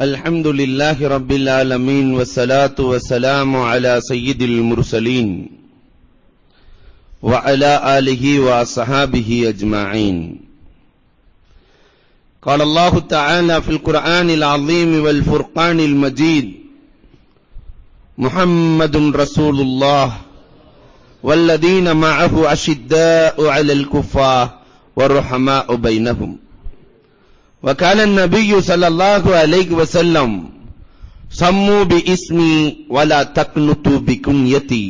الحمد لله رب العالمين والصلاة والسلام على سيد المرسلين وعلى آله وأصحابه أجمعين. قال الله تعالى في القرآن العظيم والفرقان المجيد محمد رسول الله والذين معه أشداء على الكفار والرحماء بينهم. وكان النبي صلى الله عليه وسلم سموا باسمي ولا تقنطوا بكنيتي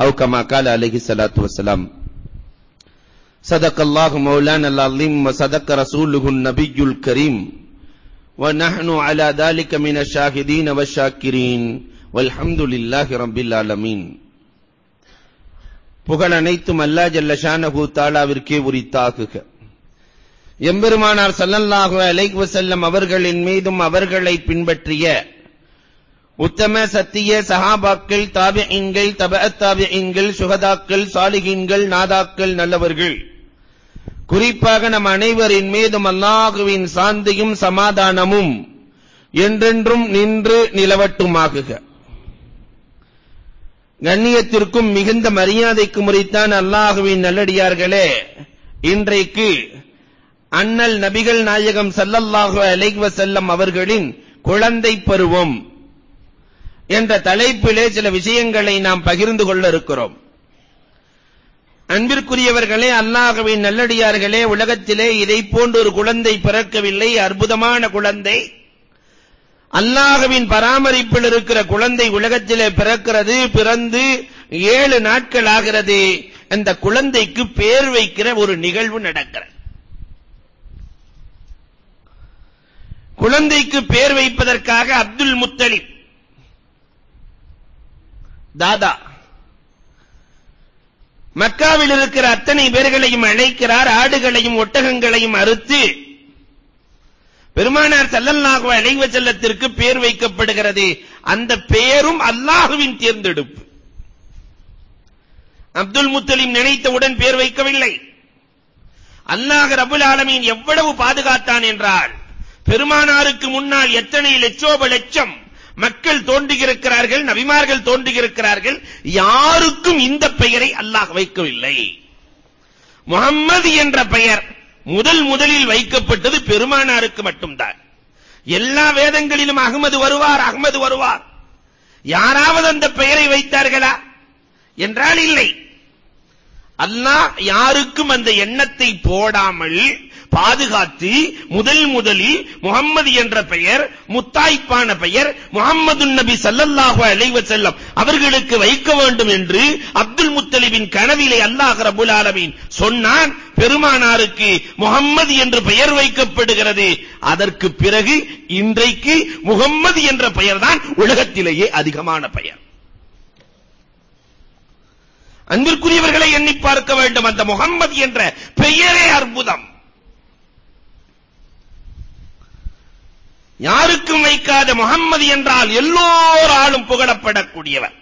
أو كما قال عليه الصلاة والسلام صدق الله مولانا العظيم وصدق رسوله النبي الكريم ونحن على ذلك من الشاهدين والشاكرين والحمد لله رب العالمين புகழ் அனைத்தும் அல்லா ஜல்ல ஷானஹு தாலாவிற்கே உரித்தாகுக எம்பெருமானார் ஸல்லல்லாஹு அலைஹி வஸல்லம் அவர்களின் மீதும் அவர்களை பின்பற்றிய உத்தம சத்திய சஹாபாக்கள் தாபிஈன்கள் தபஅத் தாபிஈன்கள் சுகதாக்கள் சாலிஹீன்கள் நாதாக்கள் நல்லவர்கள். குறிப்பாக நம் அனைவரின் மீதும் அல்லாஹுவின் சாந்தியும் சமாதானமும் என்றென்றும் நின்று நிலவட்டுமாகுக. கண்ணியத்திற்கும் மிகுந்த மரியாதைக்கும் முறைத்தான் அல்லாஹுவின் நல்லடியார்களே. இன்றைக்கு அண்ணல் நபிகள் நாயகம் சல்லல்லாஹு அலைஹி வஸல்லம் அவர்களின் குழந்தை பருவம் என்ற தலைப்பிலே சில விஷயங்களை நாம் பகிர்ந்து கொள்ள இருக்கிறோம் அன்பிற்குரியவர்களே அல்லாஹவின் நல்லடியார்களே உலகத்திலே இதை போன்ற ஒரு குழந்தை பிறக்கவில்லை அற்புதமான குழந்தை. அல்லாஹவின் பராமரிப்பில் இருக்கிற குழந்தை உலகத்திலே பிறக்கிறது பிறந்து ஏழு நாட்கள் ஆகிறது. அந்த குழந்தைக்கு பேர் வைக்கிற ஒரு நிகழ்வு நடக்கிறது. குழந்தைக்கு பேர் வைப்பதற்காக அப்துல் முத்தலிப் தாதா. மக்காவில் இருக்கிற அத்தனை பேர்களையும் அழைக்கிறார் ஆடுகளையும் ஒட்டகங்களையும் அறுத்து பெருமானார் ஸல்லல்லாஹு அழைவ செல்லத்திற்கு பேர் வைக்கப்படுகிறது. அந்த பெயரும் அல்லாஹுவின் தேர்ந்தெடுப்பு. அப்துல் முத்தலிம் நினைத்தவுடன் பேர் வைக்கவில்லை. அல்லாஹ் ரபுல் ஆலமீன் எவ்வளவு பாதுகாத்தான் என்றால் பெருமானாருக்கு முன்னால் எத்தனை லட்சோப லட்சம் மக்கள் தோன்றியிருக்கிறார்கள் நபிமார்கள் தோன்றியிருக்கிறார்கள் யாருக்கும் இந்த பெயரை அல்லாஹ் வைக்கவில்லை. முகம்மது என்ற பெயர் முதல் முதலில் வைக்கப்பட்டது பெருமானாருக்கு மட்டும்தான். எல்லா வேதங்களிலும் அகமது வருவார் அகமது வருவார். யாராவது அந்த பெயரை வைத்தார்களா? என்றால் இல்லை. அல்லாஹ் யாருக்கும் அந்த எண்ணத்தை போடாமல் பாதுகாத்து முதல் முதலில் முகம்மது என்ற பெயர் முத்தாய்ப்பான பெயர் முகம்மது நபி சல்லல்லாஹு அலைஹி வஸல்லம் அவர்களுக்கு வைக்க வேண்டும் என்று அப்துல் முத்தலிபின் கனவிலே அல்லாஹ் ரபுல் ஆலமீன் சொன்னான் பெருமானாருக்கு முகம்மது என்று பெயர் வைக்கப்படுகிறது. அதற்கு பிறகு இன்றைக்கு முகம்மது என்ற பெயர்தான் உலகத்திலேயே அதிகமான பெயர். அன்பிற்குரியவர்களை எண்ணி பார்க்க வேண்டும். அந்த முகம்மது என்ற பெயரே அற்புதம். யாருக்கும் வைக்காத முகம்மது என்றால் எல்லோராலும் புகழப்படக்கூடியவர்.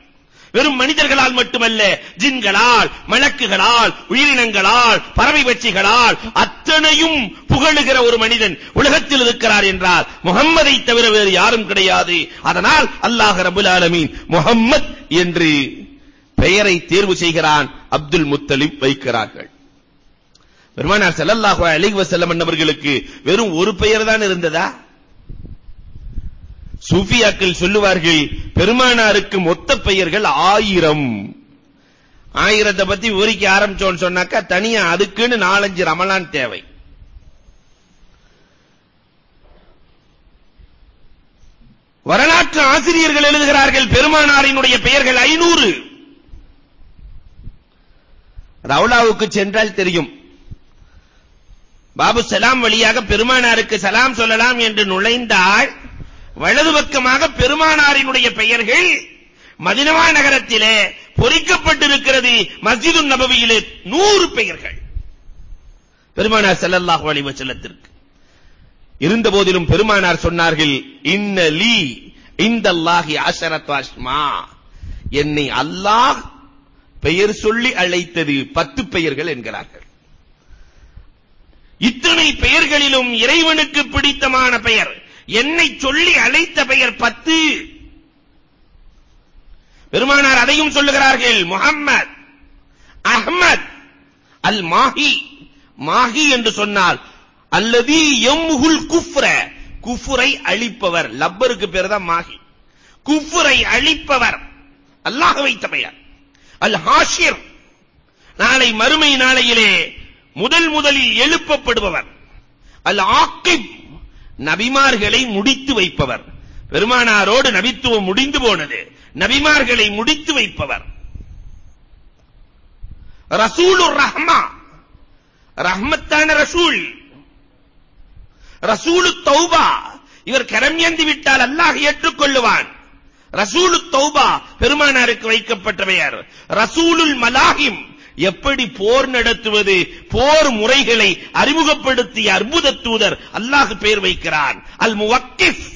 வெறும் மனிதர்களால் மட்டுமல்ல ஜின்களால் மலக்குகளால் உயிரினங்களால் பறவை பட்சிகளால் அத்தனையும் புகழுகிற ஒரு மனிதன் உலகத்தில் இருக்கிறார் என்றால் முகம்மதை தவிர வேறு யாரும் கிடையாது. அதனால் அல்லாஹ் ரபுல் ஆலமீன் முகம்மத் என்று பெயரை தேர்வு செய்கிறான் அப்துல் முத்தலிப் வைக்கிறார்கள். பெருமானார் செல்லல்லாஹு அலிஹி வஸல்லம் அவர்களுக்கு வெறும் ஒரு பெயர் தான் இருந்ததா? சூஃபியாக்கள் சொல்லுவார்கள் பெருமானாருக்கு மொத்த பெயர்கள் ஆயிரம். ஆயிரத்தை பத்தி விவரிக்க ஆரம்பிச்சோன்னு சொன்னாக்கா தனியா அதுக்குன்னு நாலஞ்சு ரமலான் தேவை. வரலாற்று ஆசிரியர்கள் எழுதுகிறார்கள் பெருமானாரினுடைய பெயர்கள் ஐநூறு. ரவுலாவுக்கு சென்றால் தெரியும். பாபு சலாம் வழியாக பெருமானாருக்கு சலாம் சொல்லலாம் என்று நுழைந்தால் வலது பக்கமாக பெருமானாரினுடைய பெயர்கள் மதினவா நகரத்திலே பொறிக்கப்பட்டிருக்கிறது. மஸ்ஜிது நபவியிலே நூறு பெயர்கள். பெருமானார் செல்லல்லாஹு அலைஹி வஸல்லத்திற்கு. இருந்த போதிலும் பெருமானார் சொன்னார்கள் இன்ன லீ இந்தல்லாஹி அஷரத் அஸ்மா என்னை அல்லாஹ் பெயர் சொல்லி அழைத்தது பத்து பெயர்கள் என்கிறார்கள். இத்தனை பெயர்களிலும் இறைவனுக்கு பிடித்தமான பெயர் என்னை சொல்லி அழைத்த பெயர் பத்து. பெருமானார் அதையும் சொல்லுகிறார்கள் முஹம்மத் அஹ்மத் அல் மாஹி மாஹி என்று சொன்னால் அல்லது எம்ஹுல் குஃப்ர. குஃப்ரை அழிப்பவர் லப்பருக்கு பேர் தான் மாஹி. குஃப்ரை அழிப்பவர் அல்லாஹ் வைத்த பெயர். அல் ஹாஷிர் நாளை மறுமை நாளையிலே முதல் முதலில் எழுப்பப்படுபவர். அல் ஆக்கிப் நபிமார்களை முடித்து வைப்பவர். பெருமானாரோடு நபித்துவம் முடிந்து போனது. நபிமார்களை முடித்து வைப்பவர். ரசூலுர் ரஹ்மா. ரஹ்மத்தான ரசூல். ரசூலு தௌபா. இவர் கரம் ஏந்தி விட்டால் அல்லாஹ் ஏற்றுக்கொள்ளுவான். ரசூலு தௌபா பெருமானாருக்கு வைக்கப்பட்ட பெயர் ரசூலுல் மலாஹிம். எப்படி போர் நடத்துவது? போர் முறைகளை அறிமுகப்படுத்திய அற்புத தூதர் அல்லாஹ் பெயர் வைக்கிறான். அல் முவக்கிஃப்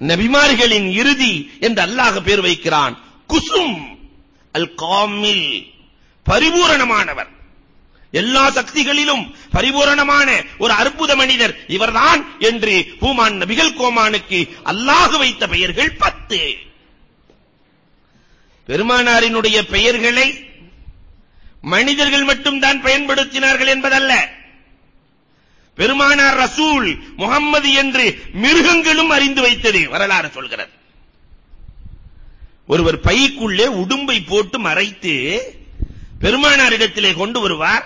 நபிமார்களின் இறுதி என்று அல்லாஹ் பெயர் வைக்கிறான். குசும். அல் காமில் பரிபூரணமானவர். எல்லா சக்திகளிலும் பரிபூரணமான ஒரு அற்புத மனிதர் இவர்தான் என்று பூமான் நபிகள் கோமானுக்கு அல்லாஹ் வைத்த பெயர்கள் பத்து. பெருமானாரினுடைய பெயர்களை மனிதர்கள் மட்டும்தான் பயன்படுத்தினார்கள் என்பதல்ல. பெருமானார் ரசூல் முகம்மது என்று மிருகங்களும் அறிந்து வைத்தது வரலாறு சொல்கிறது. ஒருவர் பைக்குள்ளே உடும்பை போட்டு மறைத்து பெருமானாரிடத்திலே கொண்டு வருவார்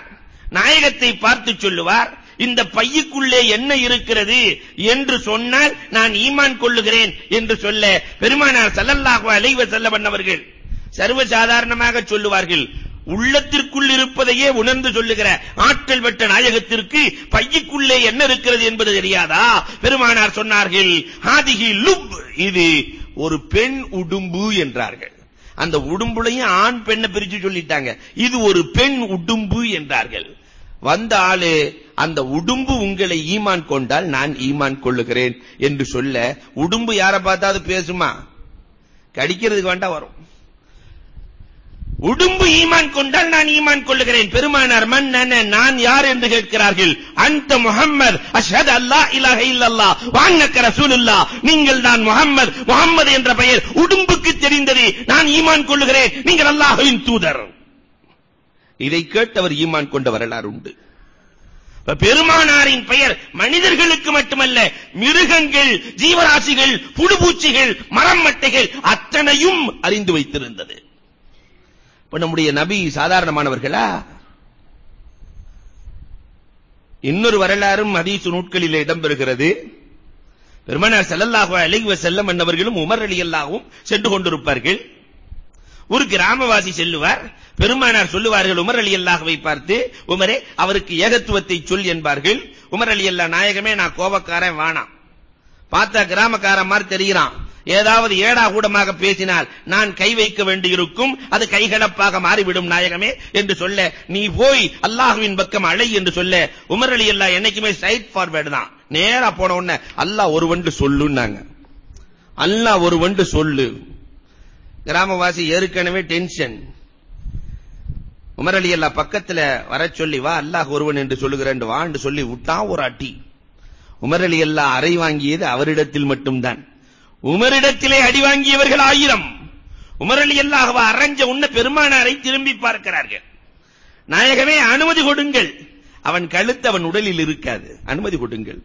நாயகத்தை பார்த்து சொல்லுவார் இந்த பையுக்குள்ளே என்ன இருக்கிறது என்று சொன்னால் நான் ஈமான் கொள்ளுகிறேன் என்று சொல்ல பெருமானார் செல்லல்லாக அலைவ செல்லவன் அவர்கள் சர்வ சாதாரணமாக சொல்லுவார்கள். உள்ளத்திற்குள் இருப்பதையே உணர்ந்து சொல்லுகிற ஆற்றல் பெற்ற நாயகத்திற்கு பையிக்குள்ளே என்ன இருக்கிறது என்பது தெரியாதா? பெருமானார் சொன்னார்கள் ஹாதிஹி லுப் இது ஒரு பெண் உடும்பு என்றார்கள். அந்த உடும்புலையும் ஆண் பெண்ணை பிரிச்சு சொல்லிட்டாங்க. இது ஒரு பெண் உடும்பு என்றார்கள். வந்த ஆளு அந்த உடும்பு உங்களை ஈமான் கொண்டால் நான் ஈமான் கொள்ளுகிறேன் என்று சொல்ல உடும்பு யாரை பார்த்தாவது பேசுமா? கடிக்கிறதுக்கு வேண்டாம் வரும். உடும்பு ஈமான் கொண்டால் நான் ஈமான் கொள்ளுகிறேன். பெருமானார் மன்னன நான் யார் என்று கேட்கிறார்கள்? அந்த முஹம்மது. அஷ்ஹது அல்லா இலாஹ இல்லல்லாஹ். வான்னக்க ரசூலுல்லாஹ். நீங்கள் தான் முஹம்மது. முஹம்மது என்ற பெயர் உடும்புக்கு தெரிந்தது. நான் ஈமான் கொள்ளுகிறேன். நீங்கள் அல்லாஹ்வின் தூதர். இதை கேட்டவர் ஈமான் கொண்ட வரலாறு உண்டு. பெருமானாரின் பெயர் மனிதர்களுக்கு மட்டுமல்ல மிருகங்கள் ஜீவராசிகள் புழுபூச்சிகள் மரம் மட்டைகள் அத்தனையும் அறிந்து வைத்திருந்தது. இப்ப நம்முடைய நபி சாதாரணமானவர்களா? இன்னொரு வரலாறும் ஹதீஸ் நூட்களிலே இடம்பெறுகிறது. பெருமானார் செல்லல்லாக அலைஹி வஸல்லம் என்பவர்களும் உமர் அல்லாவும் சென்று கொண்டிருப்பார்கள். ஒரு கிராமவாசி செல்லுவார். பெருமானார் சொல்லுவார்கள் உமர் ரலியல்லாஹுவை பார்த்து உமரே அவருக்கு ஏகத்துவத்தை சொல் என்பார்கள். உமர் அல்லா நாயகமே நான் கோபக்காரன் வானா பார்த்தா கிராமக்காரன் மாதிரி தெரிகிறான் ஏதாவது ஏடா கூடமாக பேசினால் நான் கை வைக்க வேண்டியிருக்கும் அது கைகலப்பாக மாறிவிடும் நாயகமே என்று சொல்ல நீ போய் அல்லாஹ்வின் பக்கம் அழை என்று சொல்ல உமர் அலி அல்லா என்னைக்குமே ஸ்ட்ரைட் ஃபார்வேர்டு தான். நேரா போன உடனே அல்லாஹ் ஒரு வண்டு சொல்லுன்னாங்க. அல்லாஹ் ஒரு வண்டு சொல்லு. கிராமவாசி ஏற்கனவே டென்ஷன் உமர் அலி அல்லா பக்கத்துல வர சொல்லி வா அல்லாஹ் ஒருவன் என்று சொல்லுகிறேன் வா என்று சொல்லி விட்டான் ஒரு அட்டி. உமர் அலி அல்லா அறை வாங்கியது அவரிடத்தில் மட்டும்தான். உமரிடத்திலே அடி வாங்கியவர்கள் ஆயிரம். உமர் அலி அல்லாஹ் அரைஞ்ச உன்ன பெருமானாரை திரும்பி பார்க்கிறார்கள். நாயகமே அனுமதி கொடுங்கள். அவன் கழுத்து அவன் உடலில் இருக்காது. அனுமதி கொடுங்கள்.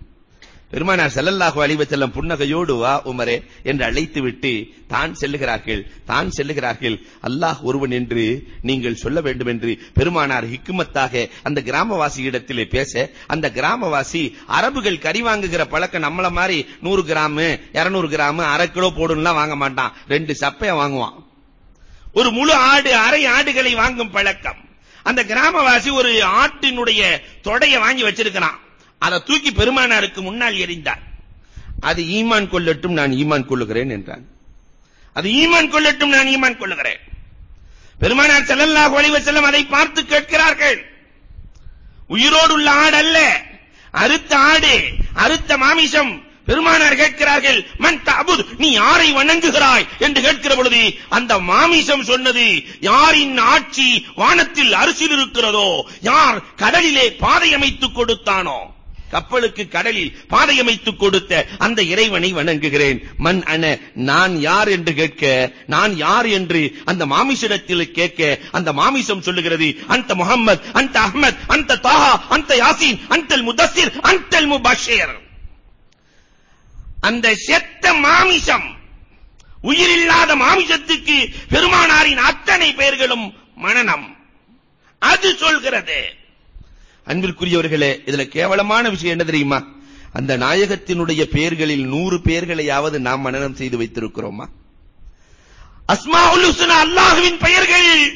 பெருமானார் செல்லல்லாஹு அழிவச்செல்லம் புன்னகையோடு வா உமரே என்று அழைத்து விட்டு தான் செல்லுகிறார்கள் தான் செல்லுகிறார்கள். அல்லாஹ் ஒருவன் என்று நீங்கள் சொல்ல வேண்டும் என்று பெருமானார் ஹிக்குமத்தாக அந்த கிராமவாசியிடத்திலே பேச அந்த கிராமவாசி அரபுகள் கறி வாங்குகிற பழக்கம் நம்மள மாதிரி நூறு கிராம் 200 கிராம் அரை கிலோ போடுன்னா வாங்க மாட்டான். ரெண்டு சப்பைய வாங்குவான். ஒரு முழு ஆடு அரை ஆடுகளை வாங்கும் பழக்கம். அந்த கிராமவாசி ஒரு ஆட்டினுடைய தொடைய வாங்கி வச்சிருக்கிறான். அதை தூக்கி பெருமானாருக்கு முன்னால் எறிந்தார். அது ஈமான் கொள்ளட்டும் நான் ஈமான் கொள்ளுகிறேன் என்றான். அது ஈமான் கொள்ளட்டும் நான் ஈமான் கொள்ளுகிறேன். பெருமானார் ஸல்லல்லாஹு அலைஹி வஸல்லம் அதை பார்த்து கேட்கிறார்கள். உயிரோடு உள்ள ஆடு அல்ல அறுத்த ஆடு அறுத்த மாமிசம். பெருமானார் கேட்கிறார்கள் மன் தஅபுத் நீ யாரை வணங்குகிறாய்? என்று கேட்கிற பொழுது அந்த மாமிசம் சொன்னது யாரின் ஆட்சி வானத்தில் அரிசியில் இருக்கிறதோ யார் கடலிலே பாதை அமைத்துக் கொடுத்தானோ? கப்பலுக்கு கடலில் பாதையமைத்துக் கொடுத்த அந்த இறைவனை வணங்குகிறேன். மன் அன நான் யார் என்று கேட்க நான் யார் என்று அந்த மாமிசிடத்தில் கேட்க அந்த மாமிசம் சொல்லுகிறது அந்த முகம்மது அந்த அஹ்மத் அந்த தாஹா அந்த யாசின் அந்தல் முதஸ்ஸிர் அந்தல் முபஷிர். அந்த செத்த மாமிசம் உயிரில்லாத மாமிசத்துக்கு பெருமானாரின் அத்தனை பெயர்களும் மனநம். அது சொல்கிறது அன்பிற்குரியவர்களே இதுல கேவலமான விஷயம் என்ன தெரியுமா? அந்த நாயகத்தினுடைய பெயர்களில் நூறு பெயர்களையாவது நாம் மனனம் செய்து வைத்திருக்கிறோமா? அஸ்மா ஹுஸ்னா அல்லாஹுவின் பெயர்கள்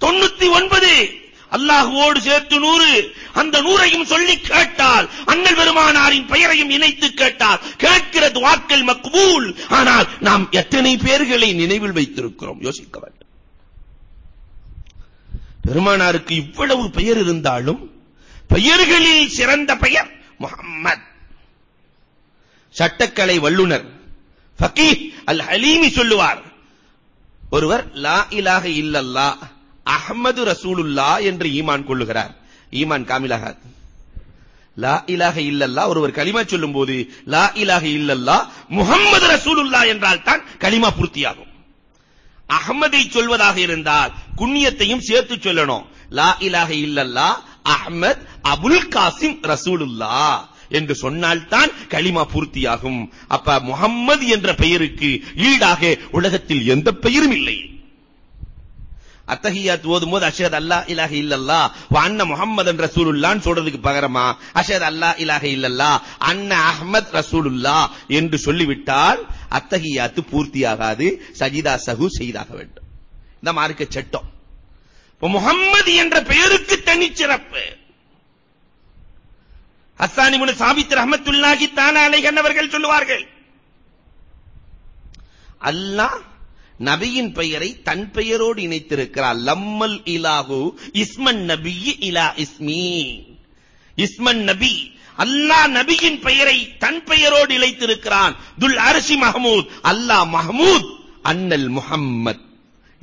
தொண்ணூத்தி ஒன்பது. அல்லாஹுவோடு சேர்த்து நூறு. அந்த நூறையும் சொல்லி கேட்டால் அண்ணல் பெருமானாரின் பெயரையும் இணைத்து கேட்டால் கேட்கிறது வாக்கள் மக்பூல். ஆனால் நாம் எத்தனை பேர்களை நினைவில் வைத்திருக்கிறோம்? யோசிக்க வேண்டும். பெருமானாருக்கு இவ்வளவு பெயர் இருந்தாலும் பெயர்களில் சிறந்த பெயர் முஹம்மத். சட்டக்கலை வல்லுனர் ஃபகீஹ் அல் ஹலீமி சொல்லுவார் ஒருவர் லா இலாக இல்லல்லா அஹமது ரசூலுல்லா என்று ஈமான் கொள்ளுகிறார். ஈமான் காமிலாகாது. லா இலாக இல்லல்லா ஒருவர் கலிமா சொல்லும்போது லா இலாஹ இல்லல்லா முகமது ரசூலுல்லா என்றால் தான் கலிமா பூர்த்தியாகும். அகமதை சொல்வதாக இருந்தால் குண்ணியத்தையும் சேர்த்து சொல்லணும். லா இலாக இல்லல்லா அஹ்மத் அபுல் காசிம் ரசூலுல்லா. என்று சொன்னால்தான் களிமா பூர்த்தியாகும். அப்ப முகம்மது என்ற பெயருக்கு ஈடாக உலகத்தில் எந்த பெயரும் இல்லை. அத்தஹியாத் ஓதும் போது அஷத் அல்லா இலாக இல்லல்லா அண்ண அன்ன ரசூலுல்லான்னு சொல்றதுக்கு பகரமா அஷத் அல்லா இலாக இல்லல்லா அண்ண அஹ்மத் ரசூலுல்லா என்று சொல்லிவிட்டால் அத்தஹியாத்து பூர்த்தியாகாது சஜிதா சகு செய்தாக வேண்டும். இந்த மார்க்க சட்டம். முகம்மது என்ற பெயருக்கு தனிச்சிறப்பு. ஹஸ்ஸான் இப்னு சாபித் ரஹமத்துல்லாஹி தான அலைஹி அவர்கள் சொல்லுவார்கள் அல்லாஹ் நபியின் பெயரை தன் பெயரோடு இணைத்திருக்கிறார். லம்மல் இலாகு இஸ்மன் நபி இலா இஸ்மி. இஸ்மன் நபி அல்லாஹ் நபியின் பெயரை தன் பெயரோடு இணைத்திருக்கிறான். துல் அரிசி மஹமூத் அல்லாஹ் மஹமூத் அன்னல் முஹம்மத்.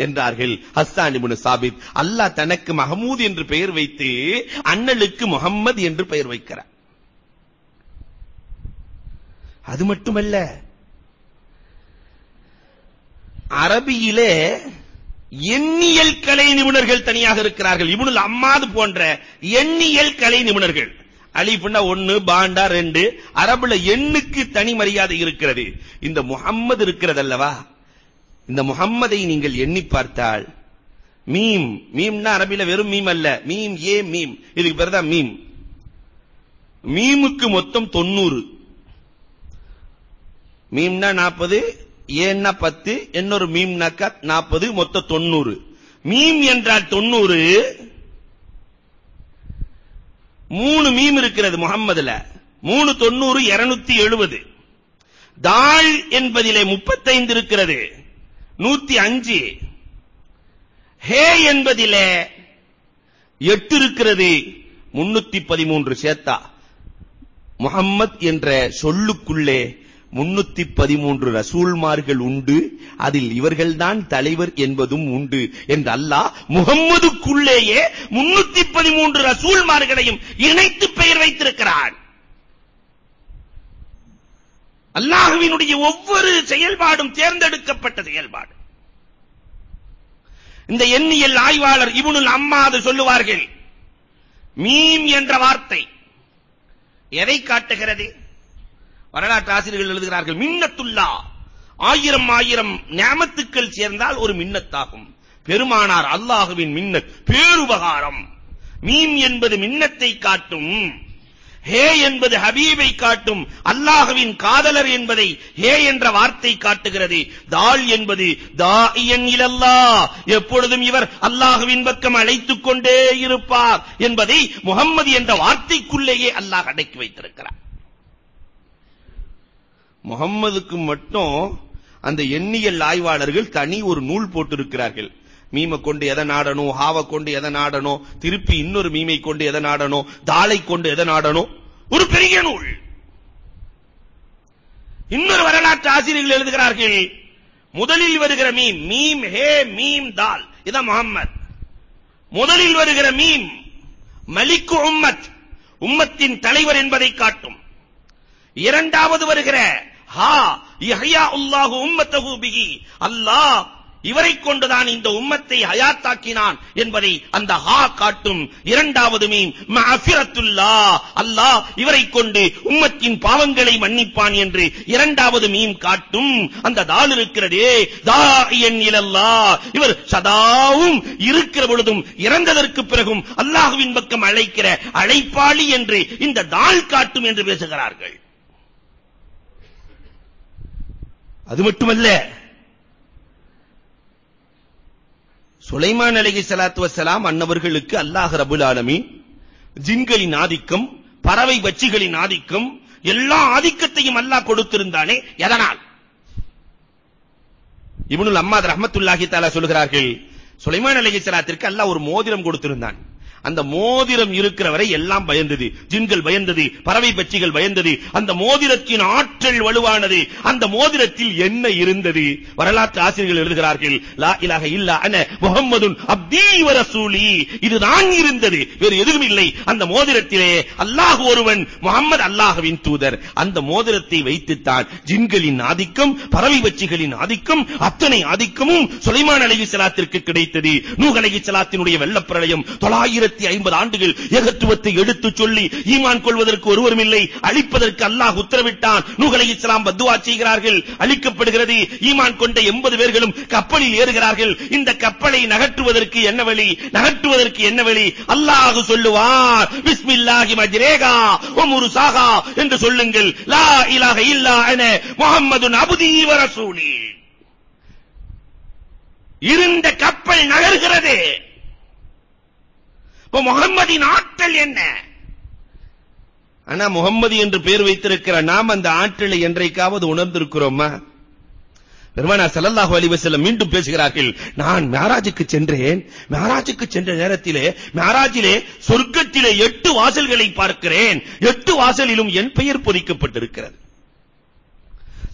என்றார்கள். ஹஸ்ஸான் இப்னு சாபித் அல்லாஹ் தனக்கு மஹமூத் என்று பெயர் வைத்து அண்ணலுக்கு முகம்மது என்று பெயர் வைக்கிறார். அது மட்டுமல்ல அரபியிலே எண்ணியல் கலை நிபுணர்கள் தனியாக இருக்கிறார்கள். இப்னுல் அம்மாது போன்ற எண்ணியல் கலை நிபுணர்கள். அலிஃப்னா ஒன்னு பாண்டா ரெண்டு அரபுல எண்ணுக்கு தனி மரியாதை இருக்கிறது. இந்த முகம்மது இருக்கிறது அல்லவா இந்த முஹம்மதை நீங்கள் எண்ணி பார்த்தால் மீம் மீம்னா அரபில வெறும் மீம் அல்ல. மீம் ஏ மீம். இதுக்கு பேர் தான் மீம். மீமுக்கு மொத்தம் தொண்ணூறு. மீம்னா நாற்பது ஏன்னா பத்து இன்னொரு மீம்னாக்கா நாற்பது மொத்தம் தொண்ணூறு. மீம் என்றால் தொண்ணூறு. மூணு மீம் இருக்கிறது முகம்மதுல மூணு தொண்ணூறு இருநூத்தி எழுபது தாள் என்பதிலே முப்பத்தைந்து இருக்கிறது. நூத்தி அஞ்சு. ஹே என்பதிலே எட்டு இருக்கிறது. முன்னூத்தி பதிமூன்று சேர்த்தா. முகம்மத் என்ற சொல்லுக்குள்ளே முன்னூத்தி பதிமூன்று ரசூல்மார்கள் உண்டு. அதில் இவர்கள்தான் தலைவர் என்பதும் உண்டு. என்று அல்லாஹ் முகம்மதுக்குள்ளேயே முன்னூத்தி பதிமூன்று ரசூல்மார்களையும் இணைத்து பெயர் வைத்திருக்கிறான். அல்லாஹுவினுடைய ஒவ்வொரு செயல்பாடும் தேர்ந்தெடுக்கப்பட்ட செயல்பாடு. இந்த எண்ணியல் ஆய்வாளர் இவனுல் அம்மாது சொல்லுவார்கள் மீம் என்ற வார்த்தை எதை காட்டுகிறது? வரலாற்று ஆசிரியர்கள் எழுதுகிறார்கள் மின்னத்துல்லா ஆயிரம் ஆயிரம் ஞாமத்துக்கள் சேர்ந்தால் ஒரு மின்னத்தாகும். பெருமானார் அல்லாஹுவின் மின்னத் பேருபகாரம். மீம் என்பது மின்னத்தை காட்டும். ஹே என்பது ஹபீபை காட்டும் அல்லாஹ்வின் காதலர் என்பதை ஹே என்ற வார்த்தை காட்டுகிறது. தால் என்பது தாஇயன் இலல்லா எப்பொழுதும் இவர் அல்லாஹ்வின் பக்கம் அழைத்துக் கொண்டே இருப்பார் என்பதை முகம்மது என்ற வார்த்தைக்குள்ளேயே அல்லாஹ் அடக்கி வைத்திருக்கிறார். முகம்மதுக்கு மட்டும் அந்த எண்ணியல் ஆய்வாளர்கள் தனி ஒரு நூல் போட்டிருக்கிறார்கள். மீமை கொண்டு எதை நாடணும் ஹாவை கொண்டு எதை நாடணும் திருப்பி இன்னொரு மீமை கொண்டு எதை நாடணும் தாளை கொண்டு எதை நாடணும்? ஒரு பெரிய நூல். இன்னொரு வரலாற்று ஆசிரியர்கள் எழுதுகிறார்கள் முதலில் வருகிற மீம் மீம் ஹே மீம் தால். இதான் முகம்மது. முதலில் வருகிற மீம் மலிக்கு உம்மத். உம்மத்தின் தலைவர் என்பதை காட்டும். இரண்டாவது வருகிற ஹா யஹ்யா உல்லாஹு உம்மத்தஹு பிஹி. அல்லாஹ் இவரை கொண்டுதான் இந்த உம்மத்தை ஹயாத்தாக்கினான் என்பதை அந்த ஹா காட்டும் இரண்டாவது மீன். மஃபிரத்துல்லா அல்லாஹ் இவரை கொண்டு உம்மத்தின் பாவங்களை மன்னிப்பான் என்று இரண்டாவது மீன் காட்டும். அந்த தால் இருக்கிறதே. தாயன் இலல்லாஹ். இவர் சதாவும் இருக்கிற பொழுதும் இறந்ததற்கு பிறகும் அல்லாஹ்வின் பக்கம் அழைக்கிற அழைப்பாளி என்று இந்த தால் காட்டும் என்று பேசுகிறார்கள். அது மட்டுமல்ல. சுலைமான் அலகி சலாத்து வசலாம் அன்னவர்களுக்கு அல்லாஹ் ரபுல் ஆலமீன் ஜின்களின் ஆதிக்கம் பறவை பட்சிகளின் ஆதிக்கம் எல்லா ஆதிக்கத்தையும் அல்லாஹ் கொடுத்திருந்தானே எதனால்? இப்னுல் அம்மாத் ரஹமத்துல்லாஹி தாலா சொல்கிறார்கள் சுலைமான் அலைஹி சலாத்திற்கு அல்லாஹ் ஒரு மோதிரம் கொடுத்திருந்தான். அந்த மோதிரம் இருக்கிற வரை எல்லாம் பயந்தது. ஜின்கள் பயந்தது பறவை பட்சிகள் பயந்தது. அந்த மோதிரத்தின் ஆற்றல் வலுவானது. அந்த மோதிரத்தில் என்ன இருந்தது? வரலாற்று ஆசிரியர்கள் எழுதுகிறார்கள் லா இலாக இல்லா அன முஹம்மதுன் அப்தீ இதுதான் இருந்தது. வேறு எதுவும் இல்லை. அந்த மோதிரத்திலே அல்லாஹ் ஒருவன் முகம்மது அல்லாஹ்வின் தூதர். அந்த மோதிரத்தை வைத்துத்தான் ஜின்களின் ஆதிக்கம் பறவை பட்சிகளின் ஆதிக்கம் அத்தனை ஆதிக்கமும் சுலைமான் அலைஹிஸ்ஸலாத்திற்கு கிடைத்தது. நூஹ் அலைஹிஸ்ஸலாத்தினுடைய வெள்ளப்பிரளயம் 900 ஐம்பது ஆண்டுகள் எகத்துவத்தை எடுத்துச் சொல்லி ஈமான் கொள்வதற்கு ஒருவரும் இல்லை. அழிப்பதற்கு அல்லாஹ் உத்தரவிட்டான். நூஹ் அலைஹிஸ்ஸலாம் பத்துவா செய்கிறார்கள். அழிக்கப்படுகிறது. ஈமான் கொண்ட 80 பேர்களும் கப்பலில் ஏறுகிறார்கள். இந்த கப்பலை நகற்றுவதற்கு என்ன வழி? நகற்றுவதற்கு என்ன வழி? அல்லாஹ் சொல்லுவார் பிஸ்மில்லாஹி மஜ்ரேகா வ சாகா என்று சொல்லுங்கள். லா இலாஹ இல்லா அன முஹம்மதுன் அபுதி வ ரசூலி. இருந்த கப்பல் நகர்கிறது. இப்ப முகம்மதின் ஆற்றல் என்ன? ஆனா முகம்மது என்று பெயர் வைத்திருக்கிற நாம் அந்த ஆற்றலை என்றைக்காவது உணர்ந்திருக்கிறோமா? பெருமானா ஸல்லல்லாஹு அலைஹி வஸல்லம் மீண்டும் பேசுகிறார்கள் நான் மேராஜுக்கு சென்றேன் மேராஜுக்கு சென்ற நேரத்திலே மேராஜிலே சொர்க்கத்திலே எட்டு வாசல்களை பார்க்கிறேன் எட்டு வாசலிலும் என் பெயர் பொறிக்கப்பட்டிருக்கிறது.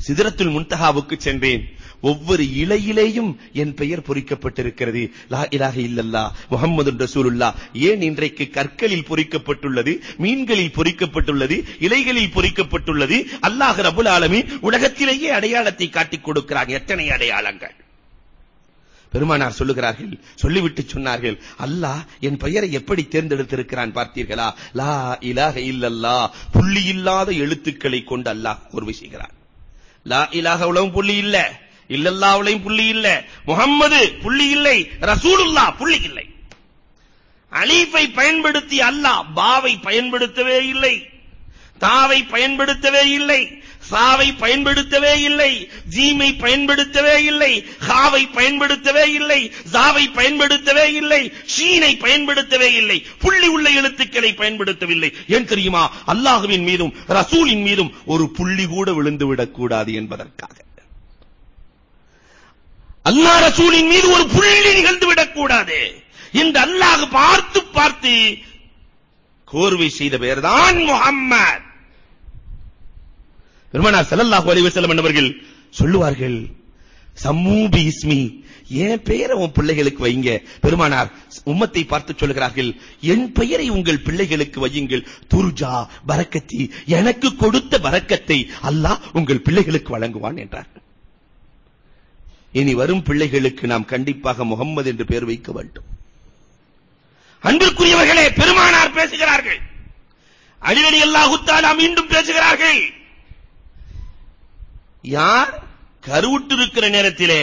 சிதறத்துல் முன்தஹாவுக்கு சென்றேன் ஒவ்வொரு இலையிலேயும் என் பெயர் பொறிக்கப்பட்டிருக்கிறது. லா இலாக இல்லல்லா முஹம்மது ரசூலுல்லா. ஏன் இன்றைக்கு கற்களில் பொறிக்கப்பட்டுள்ளது மீன்களில் பொறிக்கப்பட்டுள்ளது இலைகளில் பொறிக்கப்பட்டுள்ளது? அல்லாஹ் ரபுல் ஆலமி உலகத்திலேயே அடையாளத்தை காட்டிக் கொடுக்கிறாங்க எத்தனை அடையாளங்கள்? பெருமானார் சொல்லுகிறார்கள் சொல்லிவிட்டு சொன்னார்கள் அல்லாஹ் என் பெயரை எப்படி தேர்ந்தெடுத்திருக்கிறான் பார்த்தீர்களா? லா இலாக இல்லல்லா புள்ளி இல்லாத எழுத்துக்களை கொண்டு அல்லாஹ் ஒரு செய்கிறான். லா இலாக உலகம் புள்ளி இல்ல. இல்லல்லாவுலையும் புள்ளி இல்லை. முகம்மது புள்ளி இல்லை. ரசூலுல்லா புள்ளி இல்லை. அலீஃபை பயன்படுத்தி அல்லாஹ் பாவை பயன்படுத்தவே இல்லை. தாவை பயன்படுத்தவே இல்லை. சாவை பயன்படுத்தவே இல்லை. ஜீமை பயன்படுத்தவே இல்லை. ஹாவை பயன்படுத்தவே இல்லை. ஜாவை பயன்படுத்தவே இல்லை. ஷீனை பயன்படுத்தவே இல்லை. புள்ளி உள்ள எழுத்துக்களை பயன்படுத்தவில்லை. ஏன் தெரியுமா? அல்லாஹுவின் மீதும் ரசூலின் மீதும் ஒரு புள்ளி கூட விழுந்து விடக்கூடாது என்பதற்காக. அல்லாஹ் ரசூலின் மீது ஒரு புள்ளி நிகழ்ந்து விடக்கூடாது. என்று அல்லாஹ் பார்த்து பார்த்து கோர்வை செய்த பெயர்தான் முஹம்மத். பெருமானார் ஸல்லல்லாஹு அலைஹி வஸல்லம் என்பவர்கள் சொல்லுவார்கள் சம்மூபி இஸ்மி என் பெயரை உன் பிள்ளைகளுக்கு வைங்க பெருமானார் உம்மத்தை பார்த்து சொல்கிறார்கள் என் பெயரை உங்கள் பிள்ளைகளுக்கு வையுங்கள். துர்ஜா பரக்கத்தி எனக்கு கொடுத்த பரக்கத்தை அல்லாஹ் உங்கள் பிள்ளைகளுக்கு வழங்குவான் என்றார். இனி வரும் பிள்ளைகளுக்கு நாம் கண்டிப்பாக முகம்மது என்று பெயர் வைக்க வேண்டும். அன்பிற்குரியவர்களே பெருமானார் பேசுகிறார்கள். அலிரலி அல்லாஹு மீண்டும் பேசுகிறார்கள். யார் கருவுற்றிருக்கிற நேரத்திலே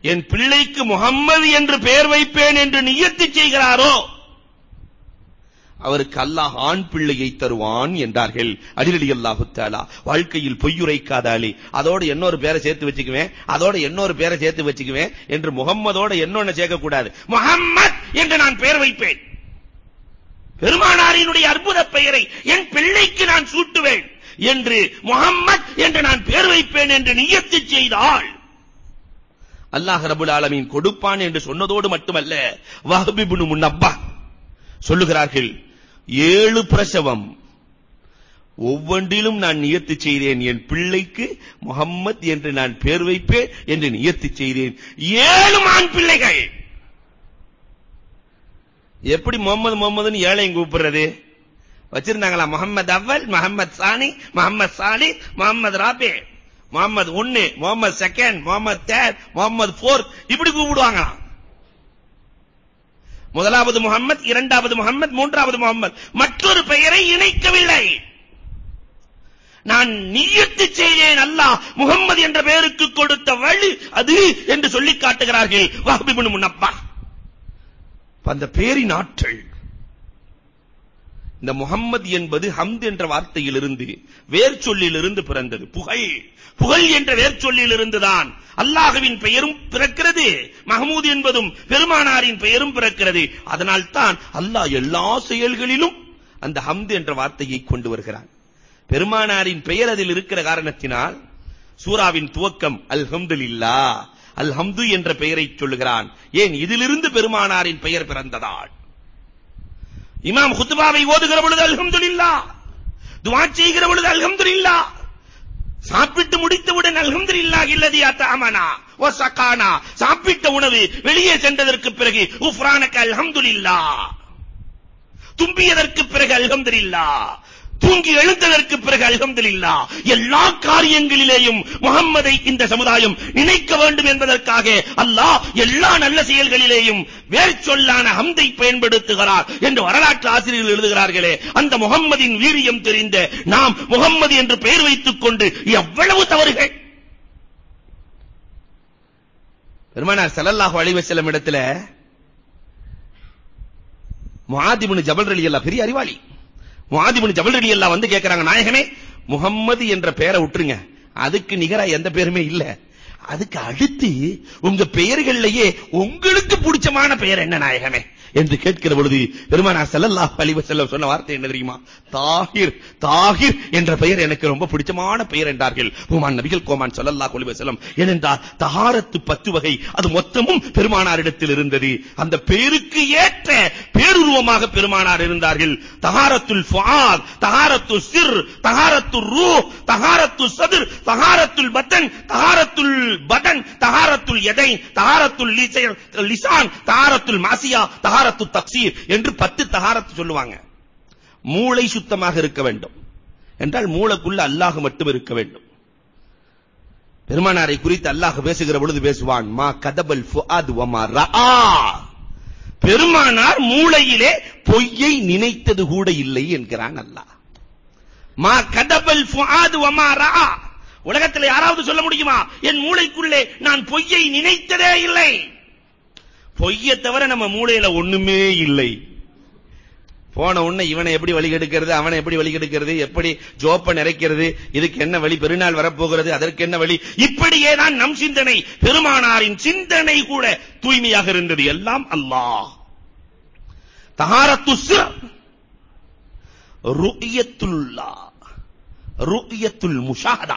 என் பிள்ளைக்கு முகம்மது என்று பெயர் வைப்பேன் என்று நியத்து செய்கிறாரோ அவருக்கு அல்லாஹ் ஆண் பிள்ளையை தருவான் என்றார்கள். அடிலடி அல்லாஹு தாலா வாழ்க்கையில் பொய்யுரைக்காதாலே அதோட இன்னொரு பேரை சேர்த்து வச்சுக்குவேன். அதோட இன்னொரு பேரை சேர்த்து வச்சுக்குவேன் என்று முகம்மதோட என்னொன்னு சேர்க்கக்கூடாது. முகம்மத் என்று நான் பெயர் வைப்பேன். பெருமானாரினுடைய அற்புத பெயரை என் பிள்ளைக்கு நான் சூட்டுவேன் என்று முகம்மத் என்று நான் பெயர் வைப்பேன் என்று நியத்து செய்தால் அல்லாஹ் ரபுல் ஆலமீன் கொடுப்பான் என்று சொன்னதோடு மட்டுமல்ல. வஹபிபுனு முன்னப்பா சொல்லுகிறார்கள் ஏழு பிரசவம். ஒவ்வொன்றிலும் நான் நியத்து செய்தேன். என் பிள்ளைக்கு முகம்மத் என்று நான் பேர் வைப்பேன் என்று நியத்து செய்தேன். ஏழு ஆண் பிள்ளைகள். எப்படி முகமது முகமதுன்னு ஏழையும் கூப்பிடுறது? வச்சிருந்தாங்களா? முகமது அவ்வல் முகமது சானி முகமது சாலி முகமது ராபே முகமது ஒன்னு Muhammad second Muhammad third Muhammad fourth இப்படி கூப்பிடுவாங்க முதலாவது முகமது இரண்டாவது முகமது மூன்றாவது முகமது மற்றொரு பெயரை இணைக்கவில்லை. நான் நீயத்து செய்தேன் அல்லாஹ். முகம்மது என்ற பெயருக்கு கொடுத்த வழி அது என்று சொல்லி காட்டுகிறார்கள். வஹபிபுன் முன்னப்பா அந்த பேரின் ஆற்றல். இந்த முகம்மது என்பது ஹம்த் என்ற வார்த்தையிலிருந்து வேர் சொல்லிலிருந்து பிறந்தது. புகழ். புகழ் என்ற வேர்ச்சொல்லில் சொல்லிலிருந்துதான் அல்லாஹுவின் பெயரும் பிறக்கிறது. மஹமூத் என்பதும் பெருமானாரின் பெயரும் பிறக்கிறது. அதனால் தான் அல்லாஹ் எல்லா செயல்களிலும் அந்த ஹம்து என்ற வார்த்தையை கொண்டு வருகிறான். பெருமானாரின் பெயர் அதில் இருக்கிற காரணத்தினால் சூராவின் துவக்கம் அல்ஹம்துலில்லா அல்ஹம்து என்ற பெயரை சொல்லுகிறான். ஏன்? இதிலிருந்து பெருமானாரின் பெயர் பிறந்ததால். இமாம் குத்துபாவை ஓதுகிற பொழுது அல்ஹம்துலில்லா துவா செய்கிற பொழுது அல்ஹம்துலில்லா சாப்பிட்டு முடித்தவுடன் அல்ஹம்துலில்லாஹ் இல்லதி அத்தஅமனா வ சகானா சாப்பிட்ட உணவு வெளியே சென்றதற்கு பிறகு உஃப்ரானக அல்ஹம்துலில்லாஹ். தும்பியதற்கு பிறகு அல்ஹம்துலில்லாஹ். தூங்கி எழுந்ததற்கு பிறகு அல்ஹம்துலில்லா எல்லா காரியங்களிலேயும் முகம்மதை இந்த சமுதாயம் நினைக்க வேண்டும் என்பதற்காக அல்லாஹ் எல்லா நல்ல செயல்களிலேயும் வேர் சொல்லான ஹம்தை பயன்படுத்துகிறார் என்று வரலாற்று ஆசிரியர்கள் எழுதுகிறார்களே அந்த முகம்மதின் வீரியம் தெரிந்த நாம் முகம்மது என்று பெயர் வைத்துக் கொண்டு எவ்வளவு தவறுகள். பெருமானார் ஸல்லல்லாஹு அலைஹி வஸல்லம் இடத்துல முஆத் இப்னு ஜபல் ரலியல்லாஹு பெரிய அறிவாளி. முஆத் இப்னு ஜபல் ரலியல்லாஹு வந்து கேக்குறாங்க நாயகமே முகம்மது என்ற பெயரை விட்டுருங்க அதுக்கு நிகரா எந்த பேருமே இல்ல. அதுக்கு அடுத்து உங்க பெயர்கள்லயே உங்களுக்கு பிடிச்சமான பெயர் என்ன நாயகமே? என்று கேட்கிற பொழுது பெருமானார் செல்லல்லா அலைஹி செல்ல சொன்ன வார்த்தை என்ன தெரியுமா? தாகிர் தாகிர் என்ற பெயர் எனக்கு ரொம்ப பிடிச்சமான பெயர் என்றார்கள். பூமான் நபிகள் கோமான் சொல்லல்லா கொலிவ செல்லம் ஏனென்றால் தகாரத்து பத்து வகை அது மொத்தமும் பெருமானாரிடத்தில் இருந்தது. அந்த பெயருக்கு ஏற்ற பேருருவமாக பெருமானார் இருந்தார்கள். தகாரத்துல் ஃபுஆத் தகாரத்து சிர் தகாரத்து ரூஹ் தகாரத்து சதுர் தகாரத்துல் பத்தன் தகாரத்துல் பதன் தகாரத்துல் எதை தகாரத்துல் லிசான் தகாரத்துல் மாசியா தகாரத்து தக்சீர் என்று பத்து தகாரத்து சொல்லுவாங்க. மூளை சுத்தமாக இருக்க வேண்டும். என்றால் மூளைக்குள்ள அல்லாஹ் மட்டும் இருக்க வேண்டும். பெருமானாரை குறித்து அல்லாஹ் பேசுகிற பொழுது பேசுவான் மா கதபல் ஃபுஆத் வமா ரஆ. பெருமானார் மூளையிலே பொய்யை நினைத்தது கூட இல்லை என்கிறான் அல்லாஹ். மா கதபல் ஃபுஆது வமா ரஆ. உலகத்தில் யாராவது சொல்ல முடியுமா? என் மூளைக்குள்ளே நான் பொய்யை நினைத்ததே இல்லை. பொய்யை தவிர நம்ம மூளையில ஒண்ணுமே இல்லை. போன உடனே இவனை எப்படி வழி கெடுக்கிறது அவனை எப்படி வழி கெடுக்கிறது எப்படி ஜோப்ப நிறைக்கிறது இதுக்கு என்ன வழி பெருநாள் வரப்போகிறது அதற்கு என்ன வழி? இப்படியே தான் நம் சிந்தனை. பெருமானாரின் சிந்தனை கூட தூய்மையாக இருந்தது. எல்லாம் அல்லாஹ். தகாரத்து ருயத்துல்லா ருயத்துல் முஷாஹதா.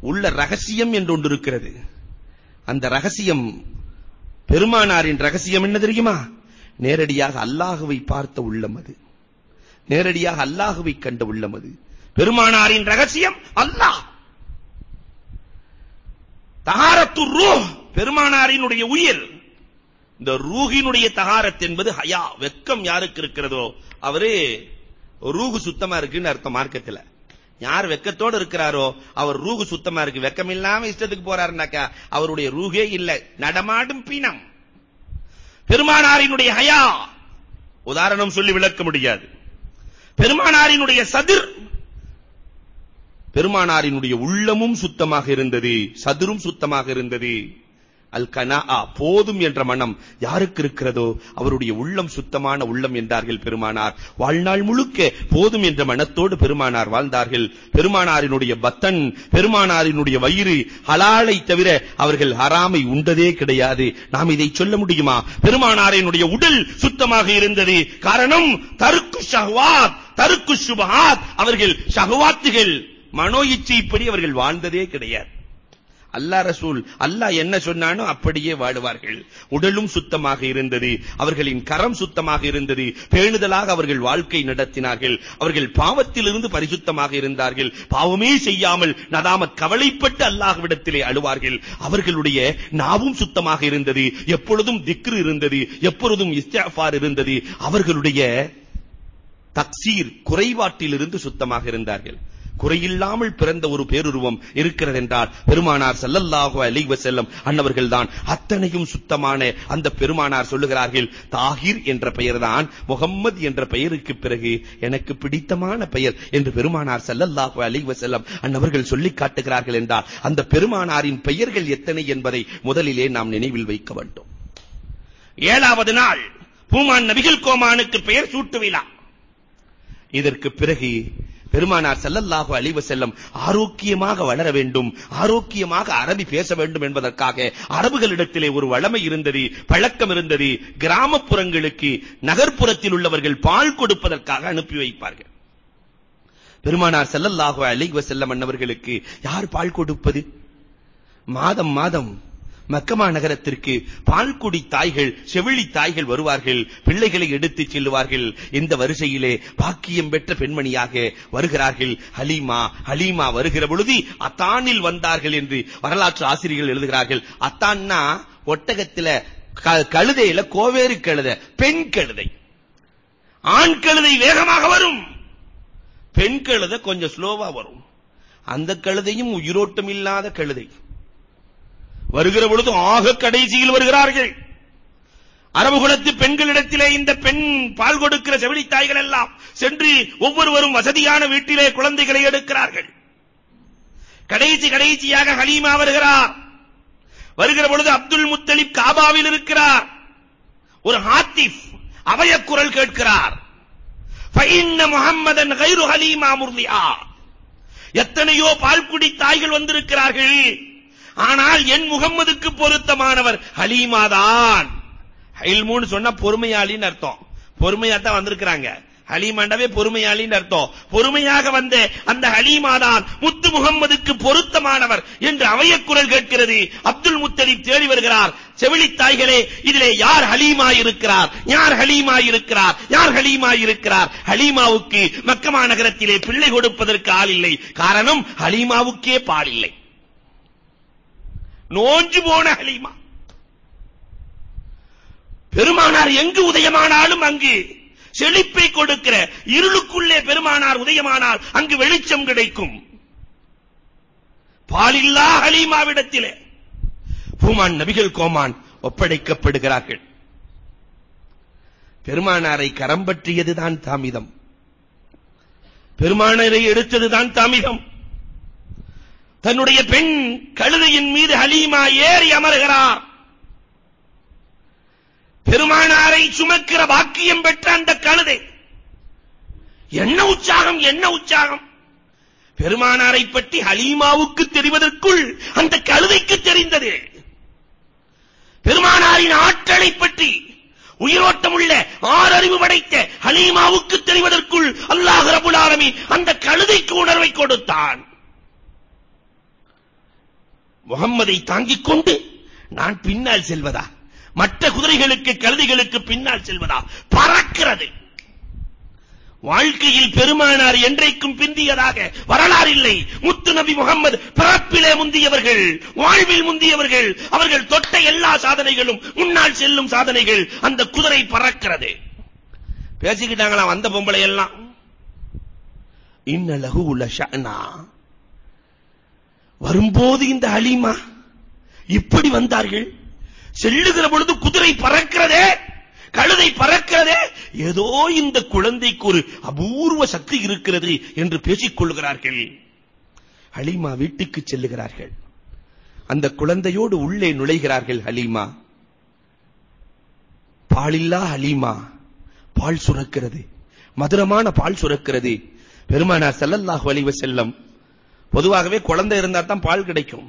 உள்ள ரகசியம் என்று ஒன்று இருக்கிறது அந்த ரகசியம் பெருமானாரின் ரகசியம் என்ன தெரியுமா? நேரடியாக அல்லாஹுவை பார்த்த உள்ளம் அது. நேரடியாக அல்லாஹுவை கண்ட உள்ளம் அது. பெருமானாரின் ரகசியம் அல்லாஹ். தகாரத்து ரூ பெருமானாரினுடைய உயிர். இந்த ரூஹினுடைய தகாரத் என்பது ஹயா வெக்கம் யாருக்கு இருக்கிறதோ அவரு ரூகு சுத்தமா இருக்குன்னு அர்த்தம் மார்க்கத்துல. யார் வெக்கத்தோடு இருக்கிறாரோ அவர் ரூகு சுத்தமா இருக்கு. வெக்கம் இல்லாம இஷ்டத்துக்கு போறாருனாக்கா அவருடைய ரூகே இல்ல. நடமாடும் பீனம் பெருமானாரினுடைய ஹயா. உதாரணம் சொல்லி விளக்க முடியாது. பெருமானாரினுடைய சதிர். பெருமானாரினுடைய உள்ளமும் சுத்தமாக இருந்தது சதுரும் சுத்தமாக இருந்தது. அல் கனா போதும் என்ற மனம் யாருக்கு இருக்கிறதோ அவருடைய உள்ளம் சுத்தமான உள்ளம் என்றார்கள் பெருமானார். வாழ்நாள் முழுக்க போதும் என்ற மனத்தோடு பெருமானார் வாழ்ந்தார்கள். பெருமானாரினுடைய பத்தன் பெருமானாரினுடைய வயிறு ஹலாலை தவிர அவர்கள் ஹராமை உண்டதே கிடையாது. நாம் இதை சொல்ல முடியுமா? பெருமானாரினுடைய உடல் சுத்தமாக இருந்தது. காரணம் தருக்கு ஷஹ்வாத் தருக்கு சுபஹாத் அவர்கள் ஷஹ்வாத்துகள் மனோ இச்சைப்படி அவர்கள் வாழ்ந்ததே கிடையாது. அல்லாஹ் ரசூல் அல்லாஹ் என்ன சொன்னானோ அப்படியே வாழுவார்கள். உடலும் சுத்தமாக இருந்தது அவர்களின் கரம் சுத்தமாக இருந்தது பேணுதலாக அவர்கள் வாழ்க்கை நடத்தினார்கள் அவர்கள் பாவத்திலிருந்து பரிசுத்தமாக இருந்தார்கள் பாவமே செய்யாமல் நதாமத் கவலைப்பட்டு அல்லாஹ்விடத்திலே அழுவார்கள். அவர்களுடைய நாவும் சுத்தமாக இருந்தது எப்பொழுதும் திக்ரு இருந்தது எப்பொழுதும் இஸ்திஃபார் இருந்தது அவர்களுடைய தக்சீர் குறைபாட்டிலிருந்து சுத்தமாக இருந்தார்கள். குறையில்லாமல் பிறந்த ஒரு பேருருவம் இருக்கிறது என்றால் பெருமானார் ஸல்லல்லாஹு அலைவ செல்லம் அன்னவர்கள் தான் அத்தனையும் சுத்தமான அந்த பெருமானார் சொல்லுகிறார்கள். தாகிர் என்ற பெயர்தான் முகம்மது என்ற பெயருக்கு பிறகு எனக்கு பிடித்தமான பெயர் என்று பெருமானார் ஸல்லல்லாஹு அலைவ செல்லம் அன்னவர்கள் சொல்லிக் காட்டுகிறார்கள் என்றால் அந்த பெருமானாரின் பெயர்கள் எத்தனை என்பதை முதலிலே நாம் நினைவில் வைக்க வேண்டும். ஏழாவது நாள் பூமான் நபிகள் கோமானுக்கு பெயர் சூட்டு விழா இதற்கு பிறகு பெருமானார் ஸல்லல்லாஹு அழிவு செல்லம் ஆரோக்கியமாக வளர வேண்டும் ஆரோக்கியமாக அரபி பேச வேண்டும் என்பதற்காக அரபுகளிடத்திலே ஒரு வளமை இருந்தது பழக்கம் இருந்தது கிராமப்புறங்களுக்கு நகர்ப்புறத்தில் உள்ளவர்கள் பால் கொடுப்பதற்காக அனுப்பி வைப்பார்கள். பெருமானார் ஸல்லல்லாஹு அழிவு செல்லம் அன்னவர்களுக்கு யார் பால் கொடுப்பது? மாதம் மாதம் மக்கமா நகரத்திற்கு பால்குடி தாய்கள் செவிலி தாய்கள் வருவார்கள் பிள்ளைகளை எடுத்துச் செல்லுவார்கள். இந்த வரிசையிலே பாக்கியம் பெற்ற பெண்மணியாக வருகிறார்கள். ஹலீமா ஹலீமா வருகிற பொழுது அத்தானில் வந்தார்கள் என்று வரலாற்று ஆசிரியர்கள் எழுதுகிறார்கள். அத்தான்னா ஒட்டகத்தில கழுதையில கோவேறு கழுதை பெண் கழுதை. ஆண் கழுதை வேகமாக வரும். பெண் கழுதை கொஞ்சம் ஸ்லோவா வரும். அந்த கழுதையும் உயிரோட்டம் இல்லாத கழுதை. வருகிற பொழுது ஆக கடைசியில் வருகிறார்கள். அரபு குலத்து பெண்களிடத்திலே இந்த பெண் பால் கொடுக்கிற செவிலி தாய்கள் எல்லாம் சென்று ஒவ்வொருவரும் வசதியான வீட்டிலே குழந்தைகளை எடுக்கிறார்கள். கடைசி கடைசியாக ஹலீமா வருகிறார். வருகிற பொழுது அப்துல் முத்தலிப் காபாவில் இருக்கிறார். ஒரு ஹாத்திஃப் அவய குரல் கேட்கிறார். முகம்மதன் கைரு ஹலீமா முர்லியா. எத்தனையோ பால்குடி தாய்கள் வந்திருக்கிறார்கள். ஆனால் என் முகம்மதுக்கு பொருத்தமானவர் ஹலீமாதான். ஹைல்மூன்னு சொன்னா பொறுமையாளின்னு அர்த்தம். பொறுமையா தான் வந்திருக்கிறாங்க. ஹலீமாண்டாவே பொறுமையாளின்னு அர்த்தம். பொறுமையாக வந்த அந்த ஹலீமாதான் முத்து முகம்மதுக்கு பொருத்தமானவர் என்று அவயக் குரல் கேட்கிறது. அப்துல் முத்தலிப் தேடி வருகிறார். செவிலித்தாய்களே இதிலே யார் ஹலீமா இருக்கிறார் யார் ஹலீமா இருக்கிறார் யார் ஹலீமா இருக்கிறார் ஹலீமாவுக்கு மக்கமா நகரத்திலே பிள்ளை கொடுப்பதற்கு ஆள் இல்லை. காரணம் ஹலீமாவுக்கே பால் இல்லை நோஞ்சு போன ஹலீமா. பெருமானார் எங்கு உதயமானாலும் அங்கு செழிப்பை கொடுக்கிற இருளுக்குள்ளே பெருமானார் உதயமானால் அங்கு வெளிச்சம் கிடைக்கும். பாலில்லா ஹலீமாவிடத்திலே. ஹூமான் நபிகள் கோமான் ஒப்படைக்கப்படுகிறார்கள். பெருமானாரை கரம் பற்றியதுதான் தாமிதம். பெருமானரை எடுத்ததுதான் தாமிதம். தன்னுடைய பெண் கழுதையின் மீது ஹலீமா ஏறி அமர்கிறார். பெருமானாரை சுமக்கிற பாக்கியம் பெற்ற அந்த கழுதை. என்ன உற்சாகம் என்ன உற்சாகம். பெருமானாரை பற்றி ஹலீமாவுக்கு தெரிவதற்குள் அந்த கழுதைக்கு தெரிந்தது. பெருமானாரின் ஆற்றலை பற்றி உயிரோட்டம் உள்ள ஆறறிவு படைத்த ஹலீமாவுக்கு தெரிவதற்குள் அல்லாஹ் ரபுல் ஆலமீன் அந்த கழுதைக்கு உணர்வை கொடுத்தான். முகம்மதை தாங்கிக் கொண்டு நான் பின்னால் செல்வதா? மற்ற குதிரைகளுக்கு கழுதைகளுக்கு பின்னால் செல்வதா? பறக்கிறது. வாழ்க்கையில் பெருமானார் என்றைக்கும் பிந்தியதாக வரலாறு இல்லை. முத்து நபி முகமது பிறப்பிலே முந்தியவர்கள் வாழ்வில் முந்தியவர்கள் அவர்கள் தொட்ட எல்லா சாதனைகளும் முன்னால் செல்லும் சாதனைகள் அந்த குதிரை பறக்கிறது. பேசிக்கிட்டாங்களா வந்த பொம்பளை எல்லாம் இன்னலகு லஷனா வரும்போது இந்த ஹலீமா இப்படி வந்தார்கள்? செல்லுகிற பொழுது குதிரை பறக்கிறதே? கழுதை பறக்கிறதே? ஏதோ இந்த குழந்தைக்கு ஒரு அபூர்வ சக்தி இருக்கிறது என்று பேசிக் கொள்கிறார்கள் ஹலீமா வீட்டுக்கு செல்லுகிறார்கள். அந்த குழந்தையோடு உள்ளே நுழைகிறார்கள் ஹலீமா. பாலில்லா ஹலீமா பால் சுரக்கிறது. மதுரமான பால் சுரக்கிறது. பெருமானார் செல்லல்லாஹ் அலைஹி செல்லம் பொதுவாகவே குழந்தை இருந்தா தான் பால் கிடைக்கும்.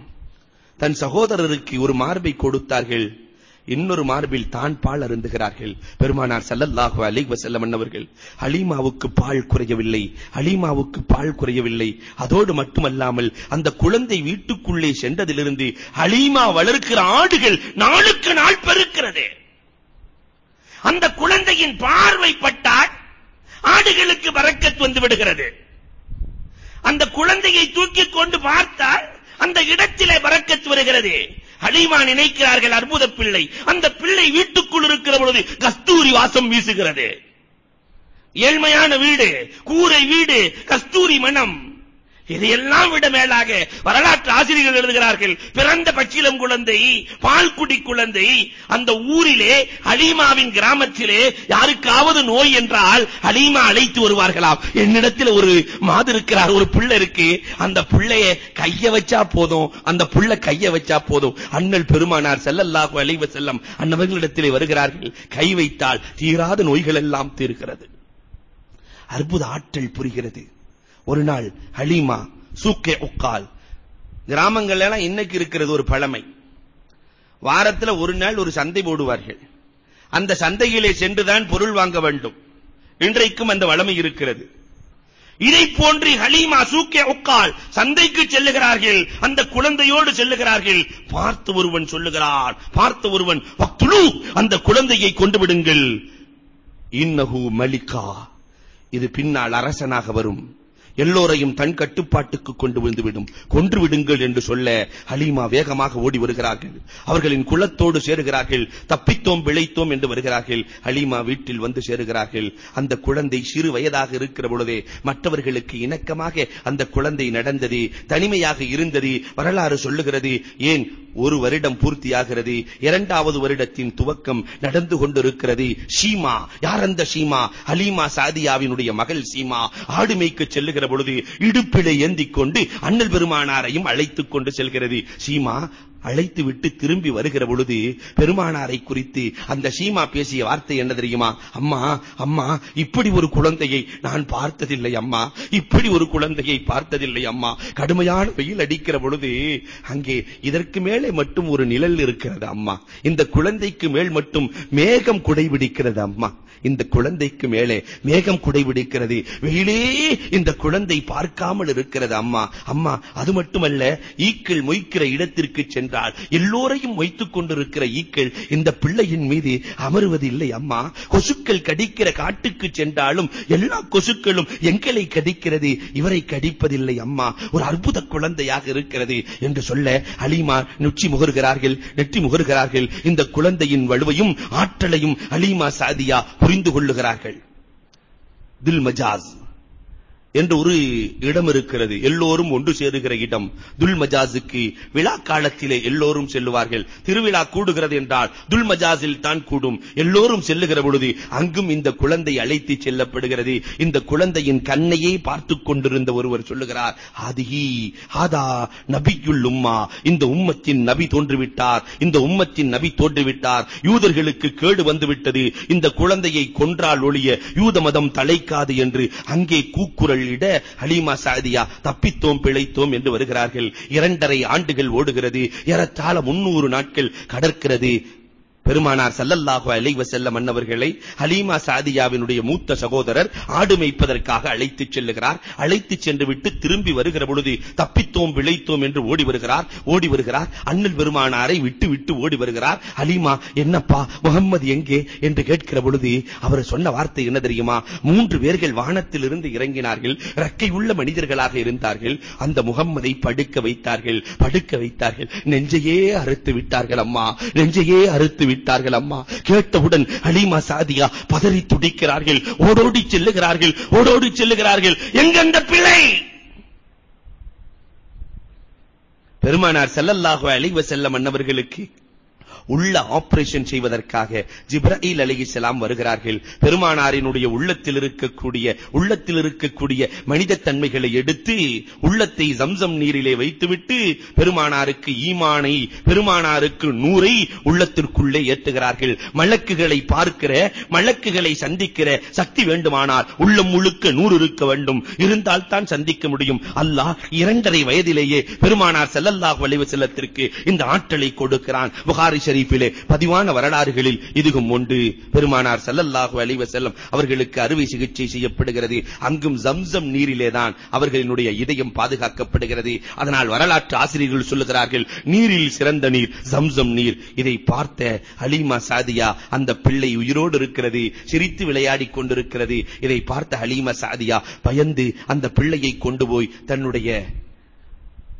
தன் சகோதரருக்கு ஒரு மார்பை கொடுத்தார்கள். இன்னொரு மார்பில் தான் பால் அருந்துகிறார்கள். பெருமானார் ஸல்லல்லாஹு அலி வசல்லம் அன்னவர்கள் அலிமாவுக்கு பால் குறையவில்லை அலிமாவுக்கு பால் குறையவில்லை. அதோடு மட்டுமல்லாமல் அந்த குழந்தை வீட்டுக்குள்ளே சென்றதிலிருந்து அலிமா வளர்க்கிற ஆடுகள் நாளுக்கு நாள் பெருக்கிறது. அந்த குழந்தையின் பார்வைப்பட்டால் ஆடுகளுக்கு வரக்கத் வந்து விடுகிறது. அந்த குழந்தையை தூக்கிக் கொண்டு பார்த்தால் அந்த இடத்திலே பறக்கத் வருகிறது. ஹலீமா நினைக்கிறார்கள் அற்புத பிள்ளை. அந்த பிள்ளை வீட்டுக்குள் இருக்கிற பொழுது கஸ்தூரி வாசம் வீசுகிறது. ஏழ்மையான வீடு கூரை வீடு கஸ்தூரி மனம். இதையெல்லாம் விட மேலாக வரலாற்று ஆசிரியர்கள் எழுதுகிறார்கள் பிறந்த பச்சிலம் குழந்தை பால்குடி குழந்தை அந்த ஊரிலே அலீமாவின் கிராமத்திலே யாருக்காவது நோய் என்றால் அலீமா அழைத்து வருவார்களாம். என்னிடத்தில் ஒரு மாது இருக்கிறார் ஒரு பிள்ளை இருக்கு. அந்த பிள்ளைய கைய வச்சா போதும் அந்த புள்ள கைய வச்சா போதும். அண்ணல் பெருமானார் ஸல்லல்லாஹு அலைஹி செல்லம் அன்னவர்களிடத்திலே வருகிறார்கள் கை வைத்தால் தீராத நோய்கள் எல்லாம் தீர்கிறது. அற்புத ஆற்றல் புரிகிறது. ஒரு நாள் ஹலீமா சூக்கே உக்கால். கிராமங்கள்ல எல்லாம் இன்னைக்கு இருக்கிறது ஒரு பழமை. வாரத்துல ஒரு நாள் ஒரு சந்தை போடுவார்கள். அந்த சந்தையிலே சென்றுதான் பொருள் வாங்க வேண்டும். இன்றைக்கும் அந்த வளமை இருக்கிறது. இதை போன்று ஹலீமா சூக்கே உக்கால் சந்தைக்கு செல்லுகிறார்கள். அந்த குழந்தையோடு செல்லுகிறார்கள். பார்த்து ஒருவன் சொல்லுகிறான். பார்த்து ஒருவன் வக்துலு! அந்த குழந்தையை கொண்டு விடுங்கள். இன்னஹு மலிகா இது பின்னால் அரசனாக வரும். எல்லோரையும் தன் கட்டுப்பாட்டுக்கு கொண்டு வந்துவிடும் கொன்று விடுங்கள் என்று சொல்ல ஹலீமா வேகமாக ஓடி வருகிறார்கள். அவர்களின் குலத்தோடு சேருகிறார்கள். தப்பித்தோம் பிழைத்தோம் என்று வருகிறார்கள். ஹலீமா வீட்டில் வந்து சேருகிறார்கள். அந்த குழந்தை சிறு வயதாக இருக்கிற பொழுதே மற்றவர்களுக்கு இணக்கமாக அந்த குழந்தை நடந்தது தனிமையாக இருந்தது வரலாறு சொல்லுகிறது. ஏன்? ஒரு வருடம் பூர்த்தியாகிறது. இரண்டாவது வருடத்தின் துவக்கம் நடந்து கொண்டிருக்கிறது. சீமா யார் அந்த சீமா? ஹலீமா சாதியாவினுடைய மகள் சீமா. ஆடு மேய்க்க செல்லுகிற பொழுது இடுப்பிலே ஏந்திக் கொண்டு அண்ணல் பெருமானாரையும் அழைத்துக் கொண்டு செல்கிறது. சீமா அழைத்து விட்டு திரும்பி வருகிற பொழுது பெருமானாரை குறித்து அந்த சீமா பேசிய வார்த்தை என்ன தெரியுமா? அம்மா அம்மா இப்படி ஒரு குழந்தையை நான் பார்த்ததில்லை அம்மா. இப்படி ஒரு குழந்தையை பார்த்ததில்லை அம்மா. கடுமையான வெயில் அடிக்கிற பொழுது அங்கே இதற்கு மேலே மட்டும் ஒரு நிழல் இருக்கிறது அம்மா. இந்த குழந்தைக்கு மேல் மட்டும் மேகம் குடைபிடிக்கிறது அம்மா. இந்த குழந்தைக்கு மேலே மேகம் குடைபிடிக்கிறது. வெயிலே இந்த குழந்தை பார்க்காமல் இருக்கிறது அம்மா. அம்மா அது மட்டுமல்ல ஈக்கள் மொய்க்கிற இடத்திற்கு சென்றால் எல்லோரையும் மொய்த்துக் கொண்டிருக்கிற ஈக்கள் இந்த பிள்ளையின் மீது அமருவதில்லை அம்மா. கொசுக்கள் கடிக்கிற காட்டுக்கு சென்றாலும் எல்லா கொசுக்களும் எங்களை கடிக்கிறது. இவரை கடிப்பதில்லை அம்மா. ஒரு அற்புத குழந்தையாக இருக்கிறது என்று சொல்ல அலிமா நுச்சி முகர்கிறார்கள் நெற்றி முகர்கிறார்கள். இந்த குழந்தையின் வலுவையும் ஆற்றலையும் அலிமா சாதியா புரிந்து கொள்ளுகிறார்கள். தில் மஜாஸ் என்று ஒரு இடம் இருக்கிறது. எல்லோரும் ஒன்று சேருகிற இடம். துல் மஜாஸுக்கு விழா காலத்திலே எல்லோரும் செல்லுவார்கள். திருவிழா கூடுகிறது என்றால் துல் மஜாஸில் தான் கூடும். எல்லோரும் செல்லுகிற பொழுது அங்கும் இந்த குழந்தை அழைத்து செல்லப்படுகிறது. இந்த குழந்தையின் கண்ணையே பார்த்து கொண்டிருந்த ஒருவர் சொல்லுகிறார் ஆதிஹி ஆதா நபியுள் உம்மா. இந்த உம்மத்தின் நபி தோன்றுவிட்டார். இந்த உம்மத்தின் நபி தோன்றுவிட்டார். யூதர்களுக்கு கேடு வந்துவிட்டது. இந்த குழந்தையை கொன்றால் ஒழிய யூத மதம் தலைக்காது என்று அங்கே கூக்குரல் இட ஹலீமா சாதியா தப்பித்தோம் பிழைத்தோம் என்று வருகிறார்கள். இரண்டரை ஆண்டுகள் ஓடுகிறது. ஏறத்தாழ முன்னூறு நாட்கள் கடற்கிறது. பெருமானார் சல்லல்லாஹு அலைஹி வஸல்லம் அன்னவர்களை ஹலீமா சாதியாவினுடைய மூத்த சகோதரர் ஆடு மேய்ப்பதற்காக அழைத்துச் செல்லுகிறார். அழைத்துச் சென்று விட்டு திரும்பி வருகிற பொழுது தப்பித்தோம் விளைத்தோம் என்று ஓடி வருகிறார். ஓடி வருகிறார். அண்ணல் பெருமானாரை விட்டு விட்டு ஓடி வருகிறார். ஹலீமா என்னப்பா முகம்மது எங்கே? என்று கேட்கிற பொழுது அவர் சொன்ன வார்த்தை என்ன தெரியுமா? மூன்று பேர்கள் வானத்திலிருந்து இறங்கினார்கள். ரக்கை உள்ள மனிதர்களாக இருந்தார்கள். அந்த முகம்மதை படுக்க வைத்தார்கள். படுக்க வைத்தார்கள். நெஞ்சையே அறுத்து விட்டார்கள் அம்மா. நெஞ்சையே அறுத்து விட்டார்கள் அம்மா. கேட்டவுடன் ஹலீமா சாதியா பதறி துடிக்கிறார்கள். ஓடோடி செல்லுகிறார்கள். ஓடோடி செல்லுகிறார்கள். எங்கெந்த பிள்ளை பெருமானார் செல்லல்லாக அழிவ செல்ல மன்னவர்களுக்கு உள்ள ஆபரேஷன் செய்வதற்காக ஜிப்ரீல் அலைஹிஸ்ஸலாம் வருகிறார்கள். பெருமானாரினுடைய உள்ளத்தில் இருக்கக்கூடிய உள்ளத்தில் இருக்கக்கூடிய மனித தன்மைகளை எடுத்து உள்ளத்தை ஜம்சம் நீரிலே வைத்துவிட்டு பெருமானாருக்கு ஈமானை பெருமானாருக்கு நூரை உள்ளத்திற்குள்ளே ஏற்றுகிறார்கள். மலக்குகளை பார்க்கிற மலக்குகளை சந்திக்கிற சக்தி வேண்டுமானால் உள்ளம் முழுக்க நூறு இருக்க வேண்டும். இருந்தால் தான் சந்திக்க முடியும். அல்லாஹ் இரண்டரை வயதிலேயே பெருமானார் ஸல்லல்லாஹு அலைஹி வஸல்லத்திற்கு இந்த ஆற்றலை கொடுக்கிறான். புகாரி ஷரீஃபிலே பதிவான வரலாறுகளில் இதுவும் உண்டு. பெருமானார் ஸல்லல்லாஹு அலைஹி செல்லம் அவர்களுக்கு அறுவை சிகிச்சை செய்யப்படுகிறது. அங்கும் ஜம்சம் நீரிலேதான் அவர்களினுடைய இதயம் பாதுகாக்கப்படுகிறது. அதனால் வரலாற்று ஆசிரியர்கள் சொல்லுகிறார்கள் நீரில் சிறந்த நீர் ஜம்சம் நீர். இதை பார்த்த ஹலீமா சாதியா அந்த பிள்ளை உயிரோடு இருக்கிறது சிரித்து விளையாடி கொண்டிருக்கிறது. இதை பார்த்த ஹலீமா சாதியா பயந்து அந்த பிள்ளையை கொண்டு போய் தன்னுடைய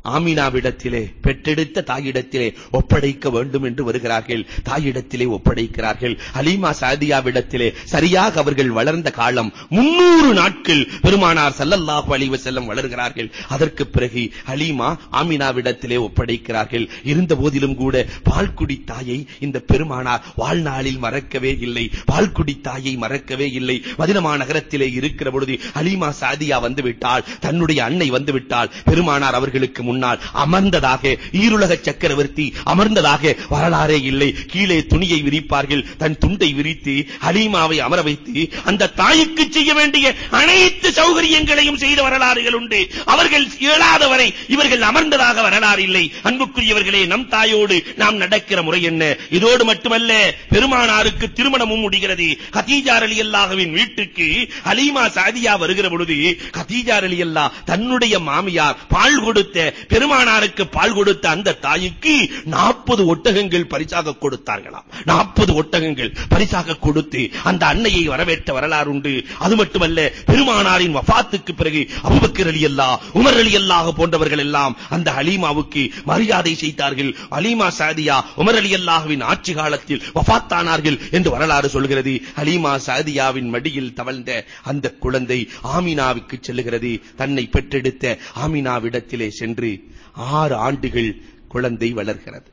ஆமினாவிடத்திலே பெற்றெடுத்த தாயிடத்திலே ஒப்படைக்க வேண்டும் என்று வருகிறார்கள். தாயிடத்திலே ஒப்படைக்கிறார்கள். ஹலீமா சாதியாவிடத்திலே சரியாக அவர்கள் வளர்ந்த காலம் முன்னூறு நாட்கள் பெருமானார் சல்லல்லாஹு அலைஹி செல்லம் வளர்கிறார்கள். அதற்கு பிறகு ஹலீமா ஆமினாவிடத்திலே ஒப்படைக்கிறார்கள். இருந்த போதிலும் கூட பால்குடி தாயை இந்த பெருமானார் வாழ்நாளில் மறக்கவே இல்லை. பால்குடி தாயை மறக்கவே இல்லை. மதினமா நகரத்திலே இருக்கிற பொழுது ஹலீமா சாதியா வந்துவிட்டால் தன்னுடைய அன்னை வந்துவிட்டால் பெருமானார் அவர்களுக்கு முன்னால் அமர்ந்ததாக ஈருலக சக்கரவர்த்தி அமர்ந்ததாக வரலாறே இல்லை. கீழே துணியை விரிப்பார்கள். தன் துண்டை விரித்து ஹலீமாவை அமர வைத்து அந்த தாய்க்கு செய்ய வேண்டிய அனைத்து சௌகரியங்களையும் செய்த வரலாறுகள் உண்டு. அவர்கள் இயலாதவரை இவர்கள் அமர்ந்ததாக வரலாறு இல்லை. அன்புக்குரியவர்களே நம் தாயோடு நாம் நடக்கிற முறை என்ன? இதோடு மட்டுமல்ல பெருமானாருக்கு திருமணமும் முடிகிறது. ஹதீஜா ரலியல்லாஹுவின் வீட்டுக்கு ஹலீமா சாதியா வருகிற பொழுது ஹதீஜா ரலியல்லா தன்னுடைய மாமியார் பால் கொடுத்த பெருமானாருக்கு பால் கொடுத்த அந்த தாய்க்கு 40 ஒட்டகங்கள் பரிசாக கொடுத்தார்களாம். 40 ஒட்டகங்கள் பரிசாக கொடுத்து அந்த அன்னையை வரவேற்ற வரலாறு உண்டு அது மட்டுமல்ல பெருமானாரின் வஃபாத்துக்கு பிறகு அபூபக்கர் ரலியல்லாஹ் உமர் ரலியல்லாஹ் போன்றவர்கள் எல்லாம் அந்த ஹலீமாவுக்கு மரியாதை செய்தார்கள். ஹலீமா சாதியா உமர் ரலியல்லாஹுவின் ஆட்சி காலத்தில் வஃபாத்தானார்கள் என்று வரலாறு சொல்கிறது. ஹலீமா சாதியாவின் மடியில் தவழ்ந்த அந்த குழந்தை ஆமினாவுக்கு செல்லுகிறது. தன்னை பெற்றெடுத்த ஆமினாவிடத்திலே சென்று ஆறு ஆண்டுகள் குழந்தை வளர்கிறது.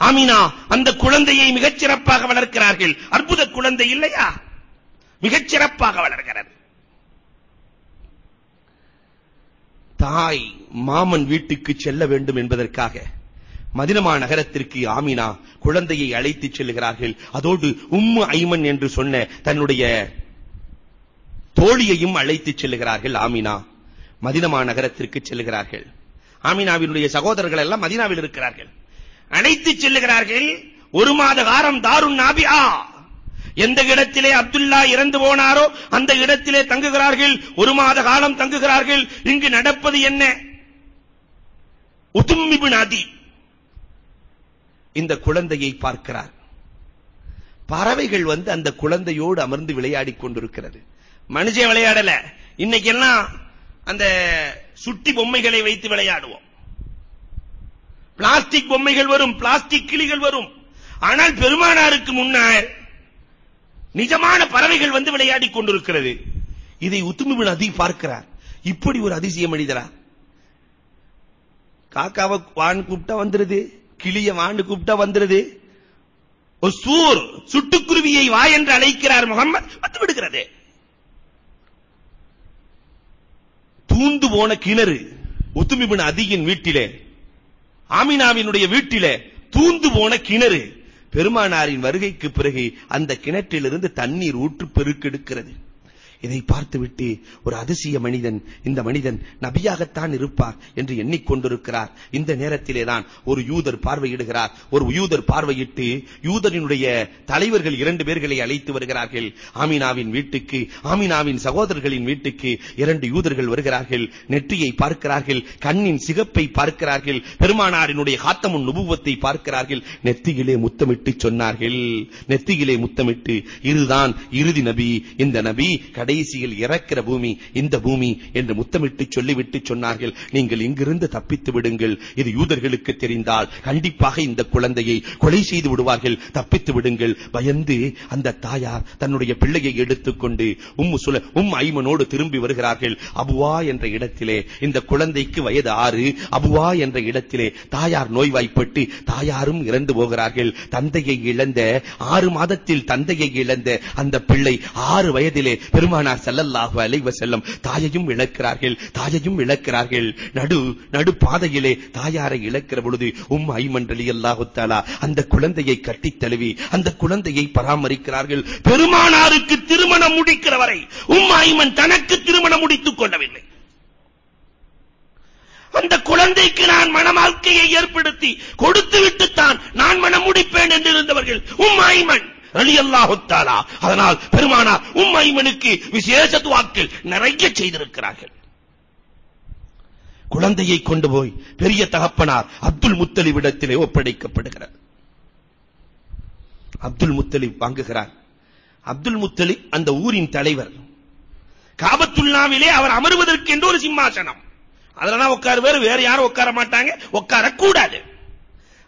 ஆமினா அந்த குழந்தையை மிகச் சிறப்பாக வளர்க்கிறார்கள். அற்புத குழந்தை இல்லையா? மிகச் சிறப்பாக வளர்கிறது. தாய் மாமன் வீட்டுக்கு செல்ல வேண்டும் என்பதற்காக மதினமா நகரத்திற்கு ஆமினா குழந்தையை அழைத்து செல்கிறார்கள். அதோடு உம்மு ஐமன் என்று சொன்ன தன்னுடைய தோழியையும் அழைத்து செல்கிறார்கள் ஆமினா. மதினமா நகரத்திற்கு செல்கிறார்கள். ஆமினாவினுடைய சகோதரர்கள் எல்லாம் மதீனாவில் இருக்கிறார்கள். அழைத்து செல்லுகிறார்கள். ஒரு மாத காலம் தாருன் நாபியா. எந்த இடத்திலே அப்துல்லா இறந்து போனாரோ அந்த இடத்திலே தங்குகிறார்கள். ஒரு மாத காலம் தங்குகிறார்கள். இங்கு நடப்பது என்ன? உதும்மிபு நாதி இந்த குழந்தையை பார்க்கிறார். பறவைகள் வந்து அந்த குழந்தையோடு அமர்ந்து விளையாடிக் கொண்டிருக்கிறது. மனுஷன் விளையாடல. இன்னைக்கு எல்லாம் அந்த சுட்டி பொம்மைகளை வைத்து விளையாடுவோம். பிளாஸ்டிக் பொம்மைகள் வரும் பிளாஸ்டிக் கிளிகள் வரும். ஆனால் பெருமானாருக்கு முன்னால் நிஜமான பறவைகள் வந்து விளையாடிக் கொண்டிருக்கிறது. இதை உத்துமிபின் அதி பார்க்கிறார். இப்படி ஒரு அதிசய மனிதரா காக்காவை வான் கூப்பிட்டா வந்துருது கிளிய வாண்டு கூப்பிட்டா வந்துருது. ஒரு சூர் சுட்டுக்குருவியை வா என்று அழைக்கிறார் முகம்மது வந்து விடுகிறது. தூந்து போன கிணறு உத்துமிபின் அதியின் வீட்டிலே ஆமினாவினுடைய வீட்டிலே தூந்து போன கிணறு. பெருமானாரின் வருகைக்கு பிறகு அந்த கிணற்றிலிருந்து தண்ணீர் ஊற்று பெருக்கெடுக்கிறது. இதை பார்த்துவிட்டு ஒரு அதிசய மனிதன் இந்த மனிதன் நபியாகத்தான் இருப்பார் என்று எண்ணிக்கொண்டிருக்கிறார். இந்த நேரத்திலே தான் ஒரு யூதர் பார்வையிடுகிறார். ஒரு யூதர் பார்வையிட்டு யூதரினுடைய தலைவர்கள் இரண்டு பேர்களை அழைத்து வருகிறார்கள். ஆமினாவின் வீட்டுக்கு ஆமினாவின் சகோதரர்களின் வீட்டுக்கு இரண்டு யூதர்கள் வருகிறார்கள். நெற்றியை பார்க்கிறார்கள் கண்ணின் சிகப்பை பார்க்கிறார்கள் பெருமானாரினுடைய காத்தமுன் நுபுவத்தை பார்க்கிறார்கள். நெத்தியிலே முத்தமிட்டு சொன்னார்கள். நெத்தியிலே முத்தமிட்டு இதுதான் இறுதி நபி இந்த நபி கடை கடைசியில் இறக்கிற பூமி இந்த பூமி என்று முத்தமிட்டு சொல்லிவிட்டு சொன்னார்கள். நீங்கள் இங்கிருந்து தப்பித்து விடுங்கள். இது யூதர்களுக்கு தெரிந்தால் கண்டிப்பாக இந்த குழந்தையை கொலை செய்து விடுவார்கள். தப்பித்து விடுங்கள். பயந்து அந்த தாயார் தன்னுடைய பிள்ளையை எடுத்துக்கொண்டு உம்மு சுல உம் ஐமனோடு திரும்பி வருகிறார்கள். அபுவா என்ற இடத்திலே இந்த குழந்தைக்கு வயது ஆறு. அபுவா என்ற இடத்திலே தாயார் நோய்வாய்ப்பட்டு தாயாரும் இறந்து போகிறார்கள். தந்தையை இழந்த ஆறு மாதத்தில் தந்தையை இழந்த அந்த பிள்ளை ஆறு வயதிலே பெருமானார் ஸல்லல்லாஹு அலைவ வஸல்லம் தாயையும் இழக்கிறார்கள் தாயையும் இழக்கிறார்கள். நடு நடு பாதையிலே தாயாரை இழக்கிற பொழுது உம் ஐமன்றலி அல்லாஹுத்தாலா அந்த குழந்தையை கட்டித் தழுவி அந்த குழந்தையை பராமரிக்கிறார்கள். பெருமானாருக்கு திருமணம் முடிக்கிற வரை உம் ஐமன் தனக்கு திருமணம் முடித்துக் கொள்ளவில்லை. அந்த குழந்தைக்கு நான் மணமாழ்க்கையை ஏற்படுத்தி கொடுத்து விட்டுத்தான் நான் மனம் முடிப்பேன் என்று இருந்தவர்கள் உம் ஐமன் தஆலா. அதனால் பெருமானார் உம்மைமனுக்கு விசேஷ துவாக்கள் நிறைய செய்திருக்கிறார்கள். குழந்தையை கொண்டு போய் பெரிய தகப்பனார் அப்துல் முத்தலிவிடத்திலே ஒப்படைக்கப்படுகிறார். அப்துல் முத்தலிப் வாங்குகிறார். அப்துல் முத்தலிப் அந்த ஊரின் தலைவர். காபத்துல்லாவிலே அவர் அமருவதற்கு என்று ஒரு சிம்மாசனம். அதெல்லாம் உட்காருவார் வேற யாரும் உட்கார மாட்டாங்க உட்கார கூடாது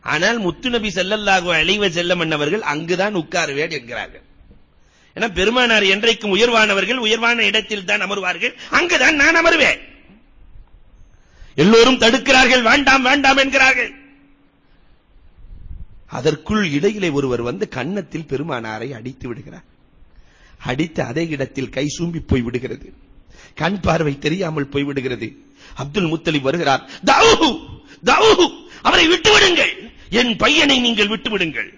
ஆனால் முத்து நபி ஸல்லல்லாஹு அலைஹி வஸல்லம் என்னவர்கள் அங்குதான் உட்காருவேன் என்கிறார்கள். ஏன்னா பெருமானார் என்றைக்கும் உயர்வானவர்கள் உயர்வான இடத்தில் தான் அமர்வார்கள். அங்குதான் நான் அமர்வேன். எல்லோரும் தடுக்கிறார்கள் வேண்டாம் வேண்டாம் என்கிறார்கள். அதற்குள் இடையிலே ஒருவர் வந்து கன்னத்தில் பெருமானாரை அடித்து விடுகிறார். அடித்து அதே இடத்தில் கை சூம்பி போய் விடுகிறது. கண் பார்வை தெரியாமல் போய் விடுகிறது. அப்துல் முத்தலிப் வருகிறார் தௌஹு தௌஹு! அவரை விட்டு விடுங்கள் என் பையனை நீங்கள் விட்டு விடுங்கள்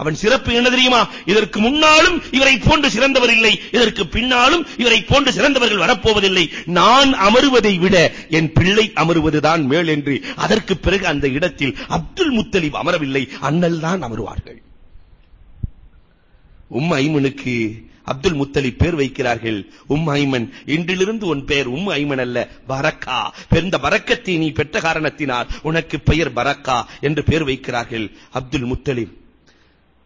அவன் சிறப்பு என்ன தெரியுமா? இதற்கு முன்னாலும் இவரை போன்று சிறந்தவர் இல்லை இதற்கு பின்னாலும் இவரை போன்று சிறந்தவர்கள் வரப்போவதில்லை. நான் அமருவதை விட என் பிள்ளை அமருவதுதான் மேல் என்று அதற்கு பிறகு அந்த இடத்தில் அப்துல் முத்தலிப் அமரவில்லை. அண்ணல் தான் அமருவார்கள். உம் ஐமனுக்கு அப்துல் முத்தலிப் பேர் வைக்கிறார்கள். உம் ஐமன் இன்றிலிருந்து உன் பெயர் உம் ஐமன் அல்ல பரக்கா. பெருந்த பரக்கத்தை நீ பெற்ற காரணத்தினால் உனக்கு பெயர் பரக்கா என்று பெயர் வைக்கிறார்கள் அப்துல் முத்தலிப்.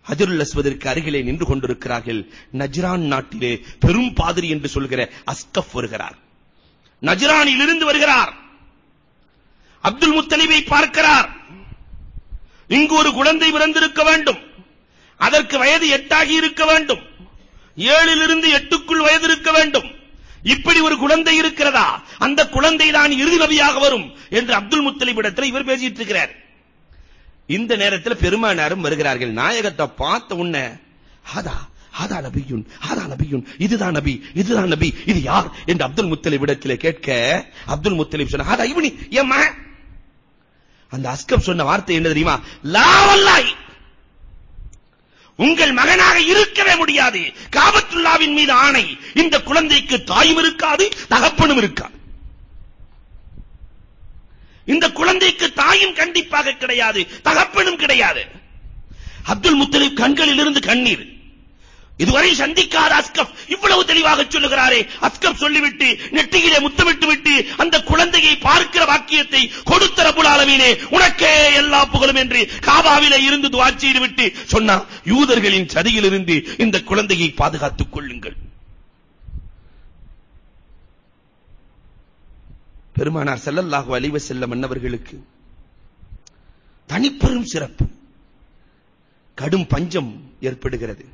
ஹஜருல் அஸ்வதற்கு அருகிலே நின்று கொண்டிருக்கிறார்கள். நஜ்ரான் நாட்டிலே பெரும் பாதிரி என்று சொல்கிற அஸ்கப் வருகிறார். நஜ்ரானிலிருந்து வருகிறார். அப்துல் முத்தலிபை பார்க்கிறார். இங்கு ஒரு குழந்தை பிறந்திருக்க வேண்டும். அதற்கு வயது எட்டாகி இருக்க வேண்டும். ஏழிலிருந்து எட்டுக்குள் வயது இருக்க வேண்டும். இப்படி ஒரு குழந்தை இருக்கிறதா? அந்த குழந்தை தான் இறுதி நபியாக வரும் என்று அப்துல் முத்தலிபிடத்தில் இவர் பேசிட்டு இருக்கிறார். இந்த நேரத்தில் பெருமானாரும் வருகிறார்கள். நாயகத்தை பார்த்த உடனே ஹதா ஹதா நபியுன் ஹதா நபியுன் இதுதான் நபி இதுதான் நபி இது யார்? என்று அப்துல் முத்தலிப் இடத்திலே கேட்க அப்துல் முத்தலிப் சொன்ன ஹதா இவனி என் மகன். அந்த அஸ்கப் சொன்ன வார்த்தை என்ன தெரியுமா? லா உங்கள் மகனாக இருக்கவே முடியாது. காபத்துல்லாவின் மீது ஆணை. இந்த குழந்தைக்கு தாயும் இருக்காது தகப்பனும் இருக்காது. இந்த குழந்தைக்கு தாயும் கண்டிப்பாக கிடையாது தகப்பனும் கிடையாது. அப்துல் முத்தலிப் கண்களில் இருந்து கண்ணீர். இதுவரை சந்திக்காத அஸ்கப் இவ்வளவு தெளிவாக சொல்லுகிறாரே. அஸ்கப் சொல்லிவிட்டு நெற்றியிலே முத்தமிட்டு விட்டு அந்த குழந்தையை பார்க்கிற வாக்கியத்தை கொடுத்த ரபுல் ஆலமீனே உனக்கே எல்லா புகழும் என்று காபாவிலே இருந்து துவா செய்து விட்டு சொன்னார் யூதர்களின் சதியிலிருந்து இந்த குழந்தையை பாதுகாத்துக் கொள்ளுங்கள். பெருமானார் ஸல்லல்லாஹு அலைஹி செல்ல மன்னவர்களுக்கு தனிப்பெரும் சிறப்பு. கடும் பஞ்சம் ஏற்படுகிறது.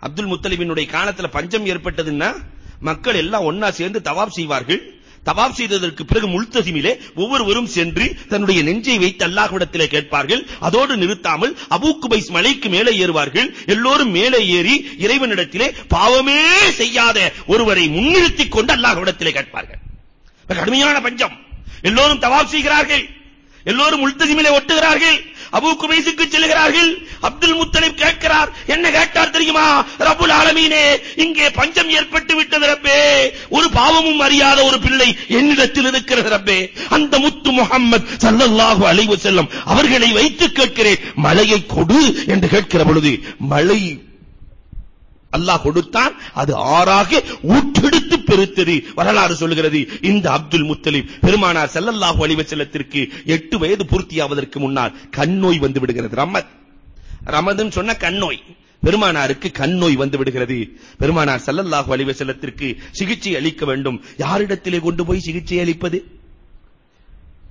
அப்துல் முத்தலிபினுடைய காலத்துல பஞ்சம் ஏற்பட்டதுன்னா மக்கள் எல்லாம் ஒன்னா சேர்ந்து தவாப் செய்வார்கள். தவாப் செய்ததற்கு பிறகு முல்தசிமிலே ஒவ்வொருவரும் சென்று தன்னுடைய நெஞ்சை வைத்து அல்லாஹ்விடத்திலே கேட்பார்கள். அதோடு நிறுத்தாமல் அபூக்குபைஸ் மலைக்கு மேலே ஏறுவார்கள். எல்லோரும் மேலே ஏறி இறைவனிடத்திலே பாவமே செய்யாத ஒருவரை முன்னிறுத்திக் கொண்டு அல்லாஹ்விடத்திலே கேட்பார்கள். கடுமையான பஞ்சம். எல்லோரும் தவாப் செய்கிறார்கள். எல்லோரும் முல்தசிமிலே ஒட்டுகிறார்கள். அபூ குபைஸுக்கு செல்கிறார்கள். அப்துல் முத்தலிப் கேட்கிறார். என்ன கேட்டார் தெரியுமா? ரபுல் ஆலமீனே இங்கே பஞ்சம் ஏற்பட்டு விட்டது ரப்பே. ஒரு பாவமும் அறியாத ஒரு பிள்ளை என்னிடத்தில் இருக்கிறது ரப்பே. அந்த முத்து முகம்மது சல்லல்லாஹு அலைவு செல்லும் அவர்களை வைத்து கேட்கிறேன். மழையை கொடு என்று கேட்கிற பொழுது மழை அல்லாஹ் கொடுத்தான் அது ஆறாக ஊற்றெடுத்து பெருத்தது. வரலாறு சொல்கிறது இந்த அப்துல் முத்தலிப் பெருமானார் செல்லல்லாஹு அலிவ செல்லத்திற்கு எட்டு வயது பூர்த்தியாவதற்கு முன்னால் கண்ணோய் வந்து விடுகிறது. ரமத். ரமதுன்னு சொன்ன கண்ணோய் பெருமானாருக்கு கண்ணோய் வந்து விடுகிறது. பெருமானார் ஸல்லல்லாஹு அலைஹி செல்லத்திற்கு சிகிச்சை அளிக்க வேண்டும். யாரிடத்திலே கொண்டு போய் சிகிச்சை அளிப்பது?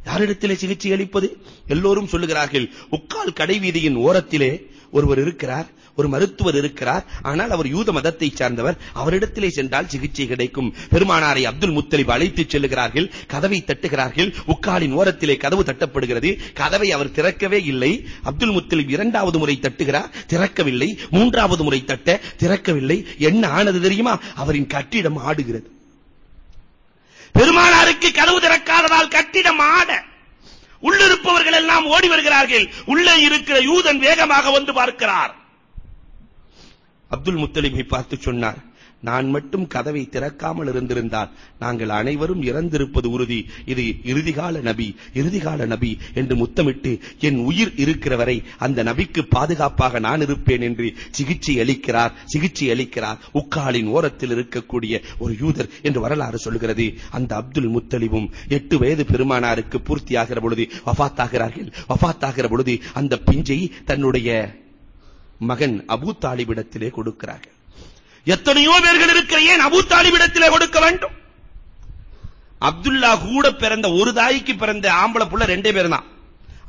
யாரிடத்திலே சிகிச்சை அளிப்பது? எல்லோரும் சொல்லுகிறார்கள் உக்கால் கடைவீதியின் ஓரத்திலே ஒருவர் இருக்கிறார் ஒரு மருத்துவர் இருக்கிறார் ஆனால் அவர் யூத மதத்தை சார்ந்தவர் அவரிடத்திலே சென்றால் சிகிச்சை கிடைக்கும். பெருமானாரை அப்துல் முத்தலிப் அழைத்துச் செல்லுகிறார்கள் கதவை தட்டுகிறார்கள் உக்காலின் ஓரத்திலே கதவு தட்டப்படுகிறது கதவை அவர் திறக்கவே இல்லை அப்துல் முத்தலிப் இரண்டாவது முறை தட்டுகிறார் திறக்கவில்லை மூன்றாவது முறை தட்ட திறக்கவில்லை என்ன ஆனது தெரியுமா? அவரின் கட்டிடம் ஆடுகிறது. பெருமானாருக்கு கதவு திறக்காததால் கட்டிடம் ஆட உள்ளிருப்பவர்கள் எல்லாம் ஓடி வருகிறார்கள். உள்ளே இருக்கிற யூதன் வேகமாக வந்து பார்க்கிறார். அப்துல் முத்தலிபை பார்த்து சொன்னார் நான் மட்டும் கதவை திறக்காமல் இருந்திருந்தால் நாங்கள் அனைவரும் இறந்திருப்பது உறுதி. இது இறுதிகால நபி இறுதிகால நபி என்று முத்தமிட்டு என் உயிர் இருக்கிற வரை அந்த நபிக்கு பாதுகாப்பாக நான் இருப்பேன் என்று சிகிச்சை அளிக்கிறார் சிகிச்சை அளிக்கிறார். உக்காலின் ஓரத்தில் இருக்கக்கூடிய ஒரு யூதர் என்று வரலாறு சொல்கிறது. அந்த அப்துல் முத்தலிபும் எட்டு வயது பெருமானாருக்கு பூர்த்தியாகிற பொழுது வஃபாத்தாகிறார்கள் வஃபாத்தாகிற பொழுது அந்த பிஞ்சை தன்னுடைய மகன் அபூ தாலிபிடத்திலே கொடுக்கிறார்கள். எத்தனையோ பேர்கள் இருக்கிற ஏன் அபூ தாலிபிடத்திலே கொடுக்க வேண்டும்? அப்துல்லா கூட பிறந்த ஒரு தாய்க்கு பிறந்த ஆம்பளை புள்ள ரெண்டே பேர் தான்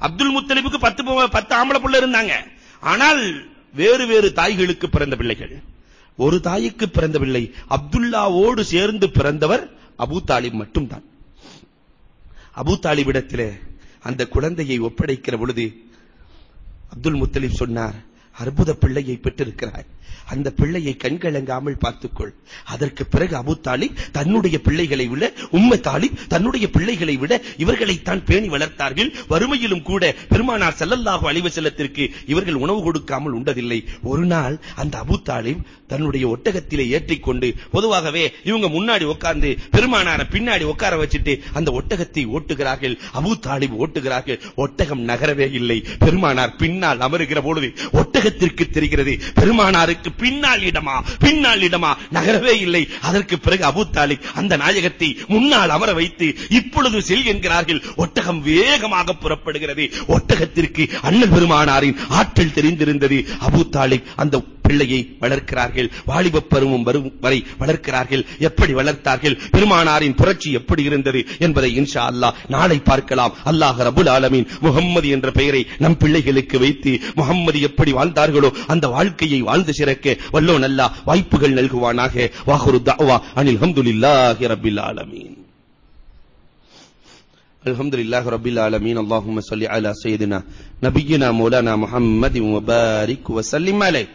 அப்துல் முத்தலிபுக்கு பத்து பத்து ஆம்பளை புள்ள இருந்தாங்க. ஆனால் வேறு வேறு தாய்களுக்கு பிறந்த பிள்ளைகள். ஒரு தாய்க்கு பிறந்த பிள்ளை அப்துல்லாவோடு சேர்ந்து பிறந்தவர் அபூ தாலிப் மட்டும்தான். அபூ தாலிபிடத்திலே அந்த குழந்தையை ஒப்படைக்கிற பொழுது அப்துல் முத்தலிப் சொன்னார் அற்புத பிள்ளையை பெற்றிருக்கிறாய். அந்த பிள்ளையை கண்கலங்காமல் பார்த்துக்கொள். அதற்கு பிறகு அபூ தாலிப் தன்னுடைய பிள்ளைகளை விட உம்ம தாலிப் தன்னுடைய பிள்ளைகளை விட இவர்களை தான் பேணி வளர்த்தார்கள். வறுமையிலும் கூட பெருமானார் ஸல்லல்லாஹு அழிவு செல்லத்திற்கு இவர்கள் உணவு கொடுக்காமல் உண்டதில்லை. ஒரு நாள் அந்த அபூ தாலிப் தன்னுடைய ஒட்டகத்திலே ஏற்றிக்கொண்டு பொதுவாகவே இவங்க முன்னாடி உட்கார்ந்து பெருமானார பின்னாடி உட்கார வச்சுட்டு அந்த ஒட்டகத்தை ஓட்டுகிறார்கள். அபூ தாலிப் ஓட்டுகிறார்கள். ஒட்டகம் நகரவே இல்லை. பெருமானார் பின்னால் அமருகிற பொழுது ஒட்டகத்திற்கு தெரிகிறது. பெருமானாருக்கு பின்னால் இடமா பின்னால் இடமா நகரவே இல்லை. அதற்கு பிறகு அபு தாலிப் அந்த நாயகத்தை முன்னால் அமர வைத்து இப்பொழுது செல் என்கிறார்கள். ஒட்டகம் வேகமாக புறப்படுகிறது. ஒட்டகத்திற்கு அண்ணல் பெருமானாரின் ஆற்றல் தெரிந்திருந்தது. அபு தாலிப் அந்த பிள்ளையை வளர்க்கிறார்கள் வாலிப பருவம் வரும் வரை வளர்க்கிறார்கள் எப்படி வளர்த்தார்கள் பெருமானாரின் புரட்சி எப்படி இருந்தது என்பதை இன்ஷா அல்லாஹ் நாளை பார்க்கலாம் அல்லாஹ் ரபுல் ஆலமீன் முகம்மது என்ற பெயரை நம் பிள்ளைகளுக்கு வைத்து முகம்மது எப்படி வாழ்ந்தார்களோ அந்த வாழ்க்கையை வாழ்ந்து சிறக்க வல்லோ நல்லா வாய்ப்புகள் நல்குவானாக வாஹுரு தஅவா அனில் ஹம்துலில்லாஹி ரப்பில் ஆலமீன் الحمد لله رب العالمين اللهم صل على سيدنا نبينا مولانا محمد وبارك وسلم عليه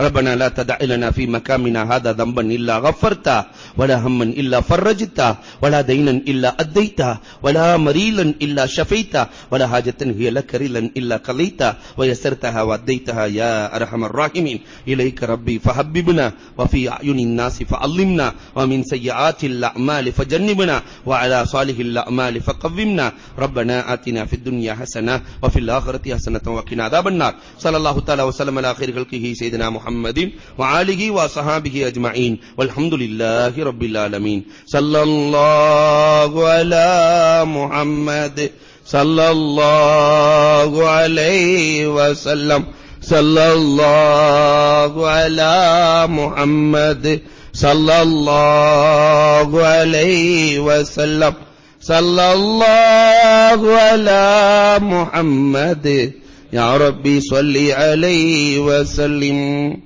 ربنا لا تدع لنا في مكامنا هذا ذنبا إلا غفرته ولا هما إلا فرجته ولا دينا إلا أديته ولا مريلا إلا شفيته ولا حاجة هي لك ريلا إلا قضيته ويسرتها وأديتها يا أرحم الراحمين. إليك ربي فحببنا وفي أعين الناس فعلمنا ومن سيئات الأعمال فجنبنا وعلى صالح الأعمال فقومنا. ربنا آتنا في الدنيا حسنة وفي الآخرة حسنة وقنا عذاب النار. صلى الله تعالى وسلم على خير خلقه سيدنا محمد. وآله وصحابه أجمعين والحمد لله رب العالمين صلى الله على محمد صلى الله عليه وسلم. صلى الله على محمد صلى الله عليه وسلم. صلى الله على محمد يا ربي صل عليه وسلم.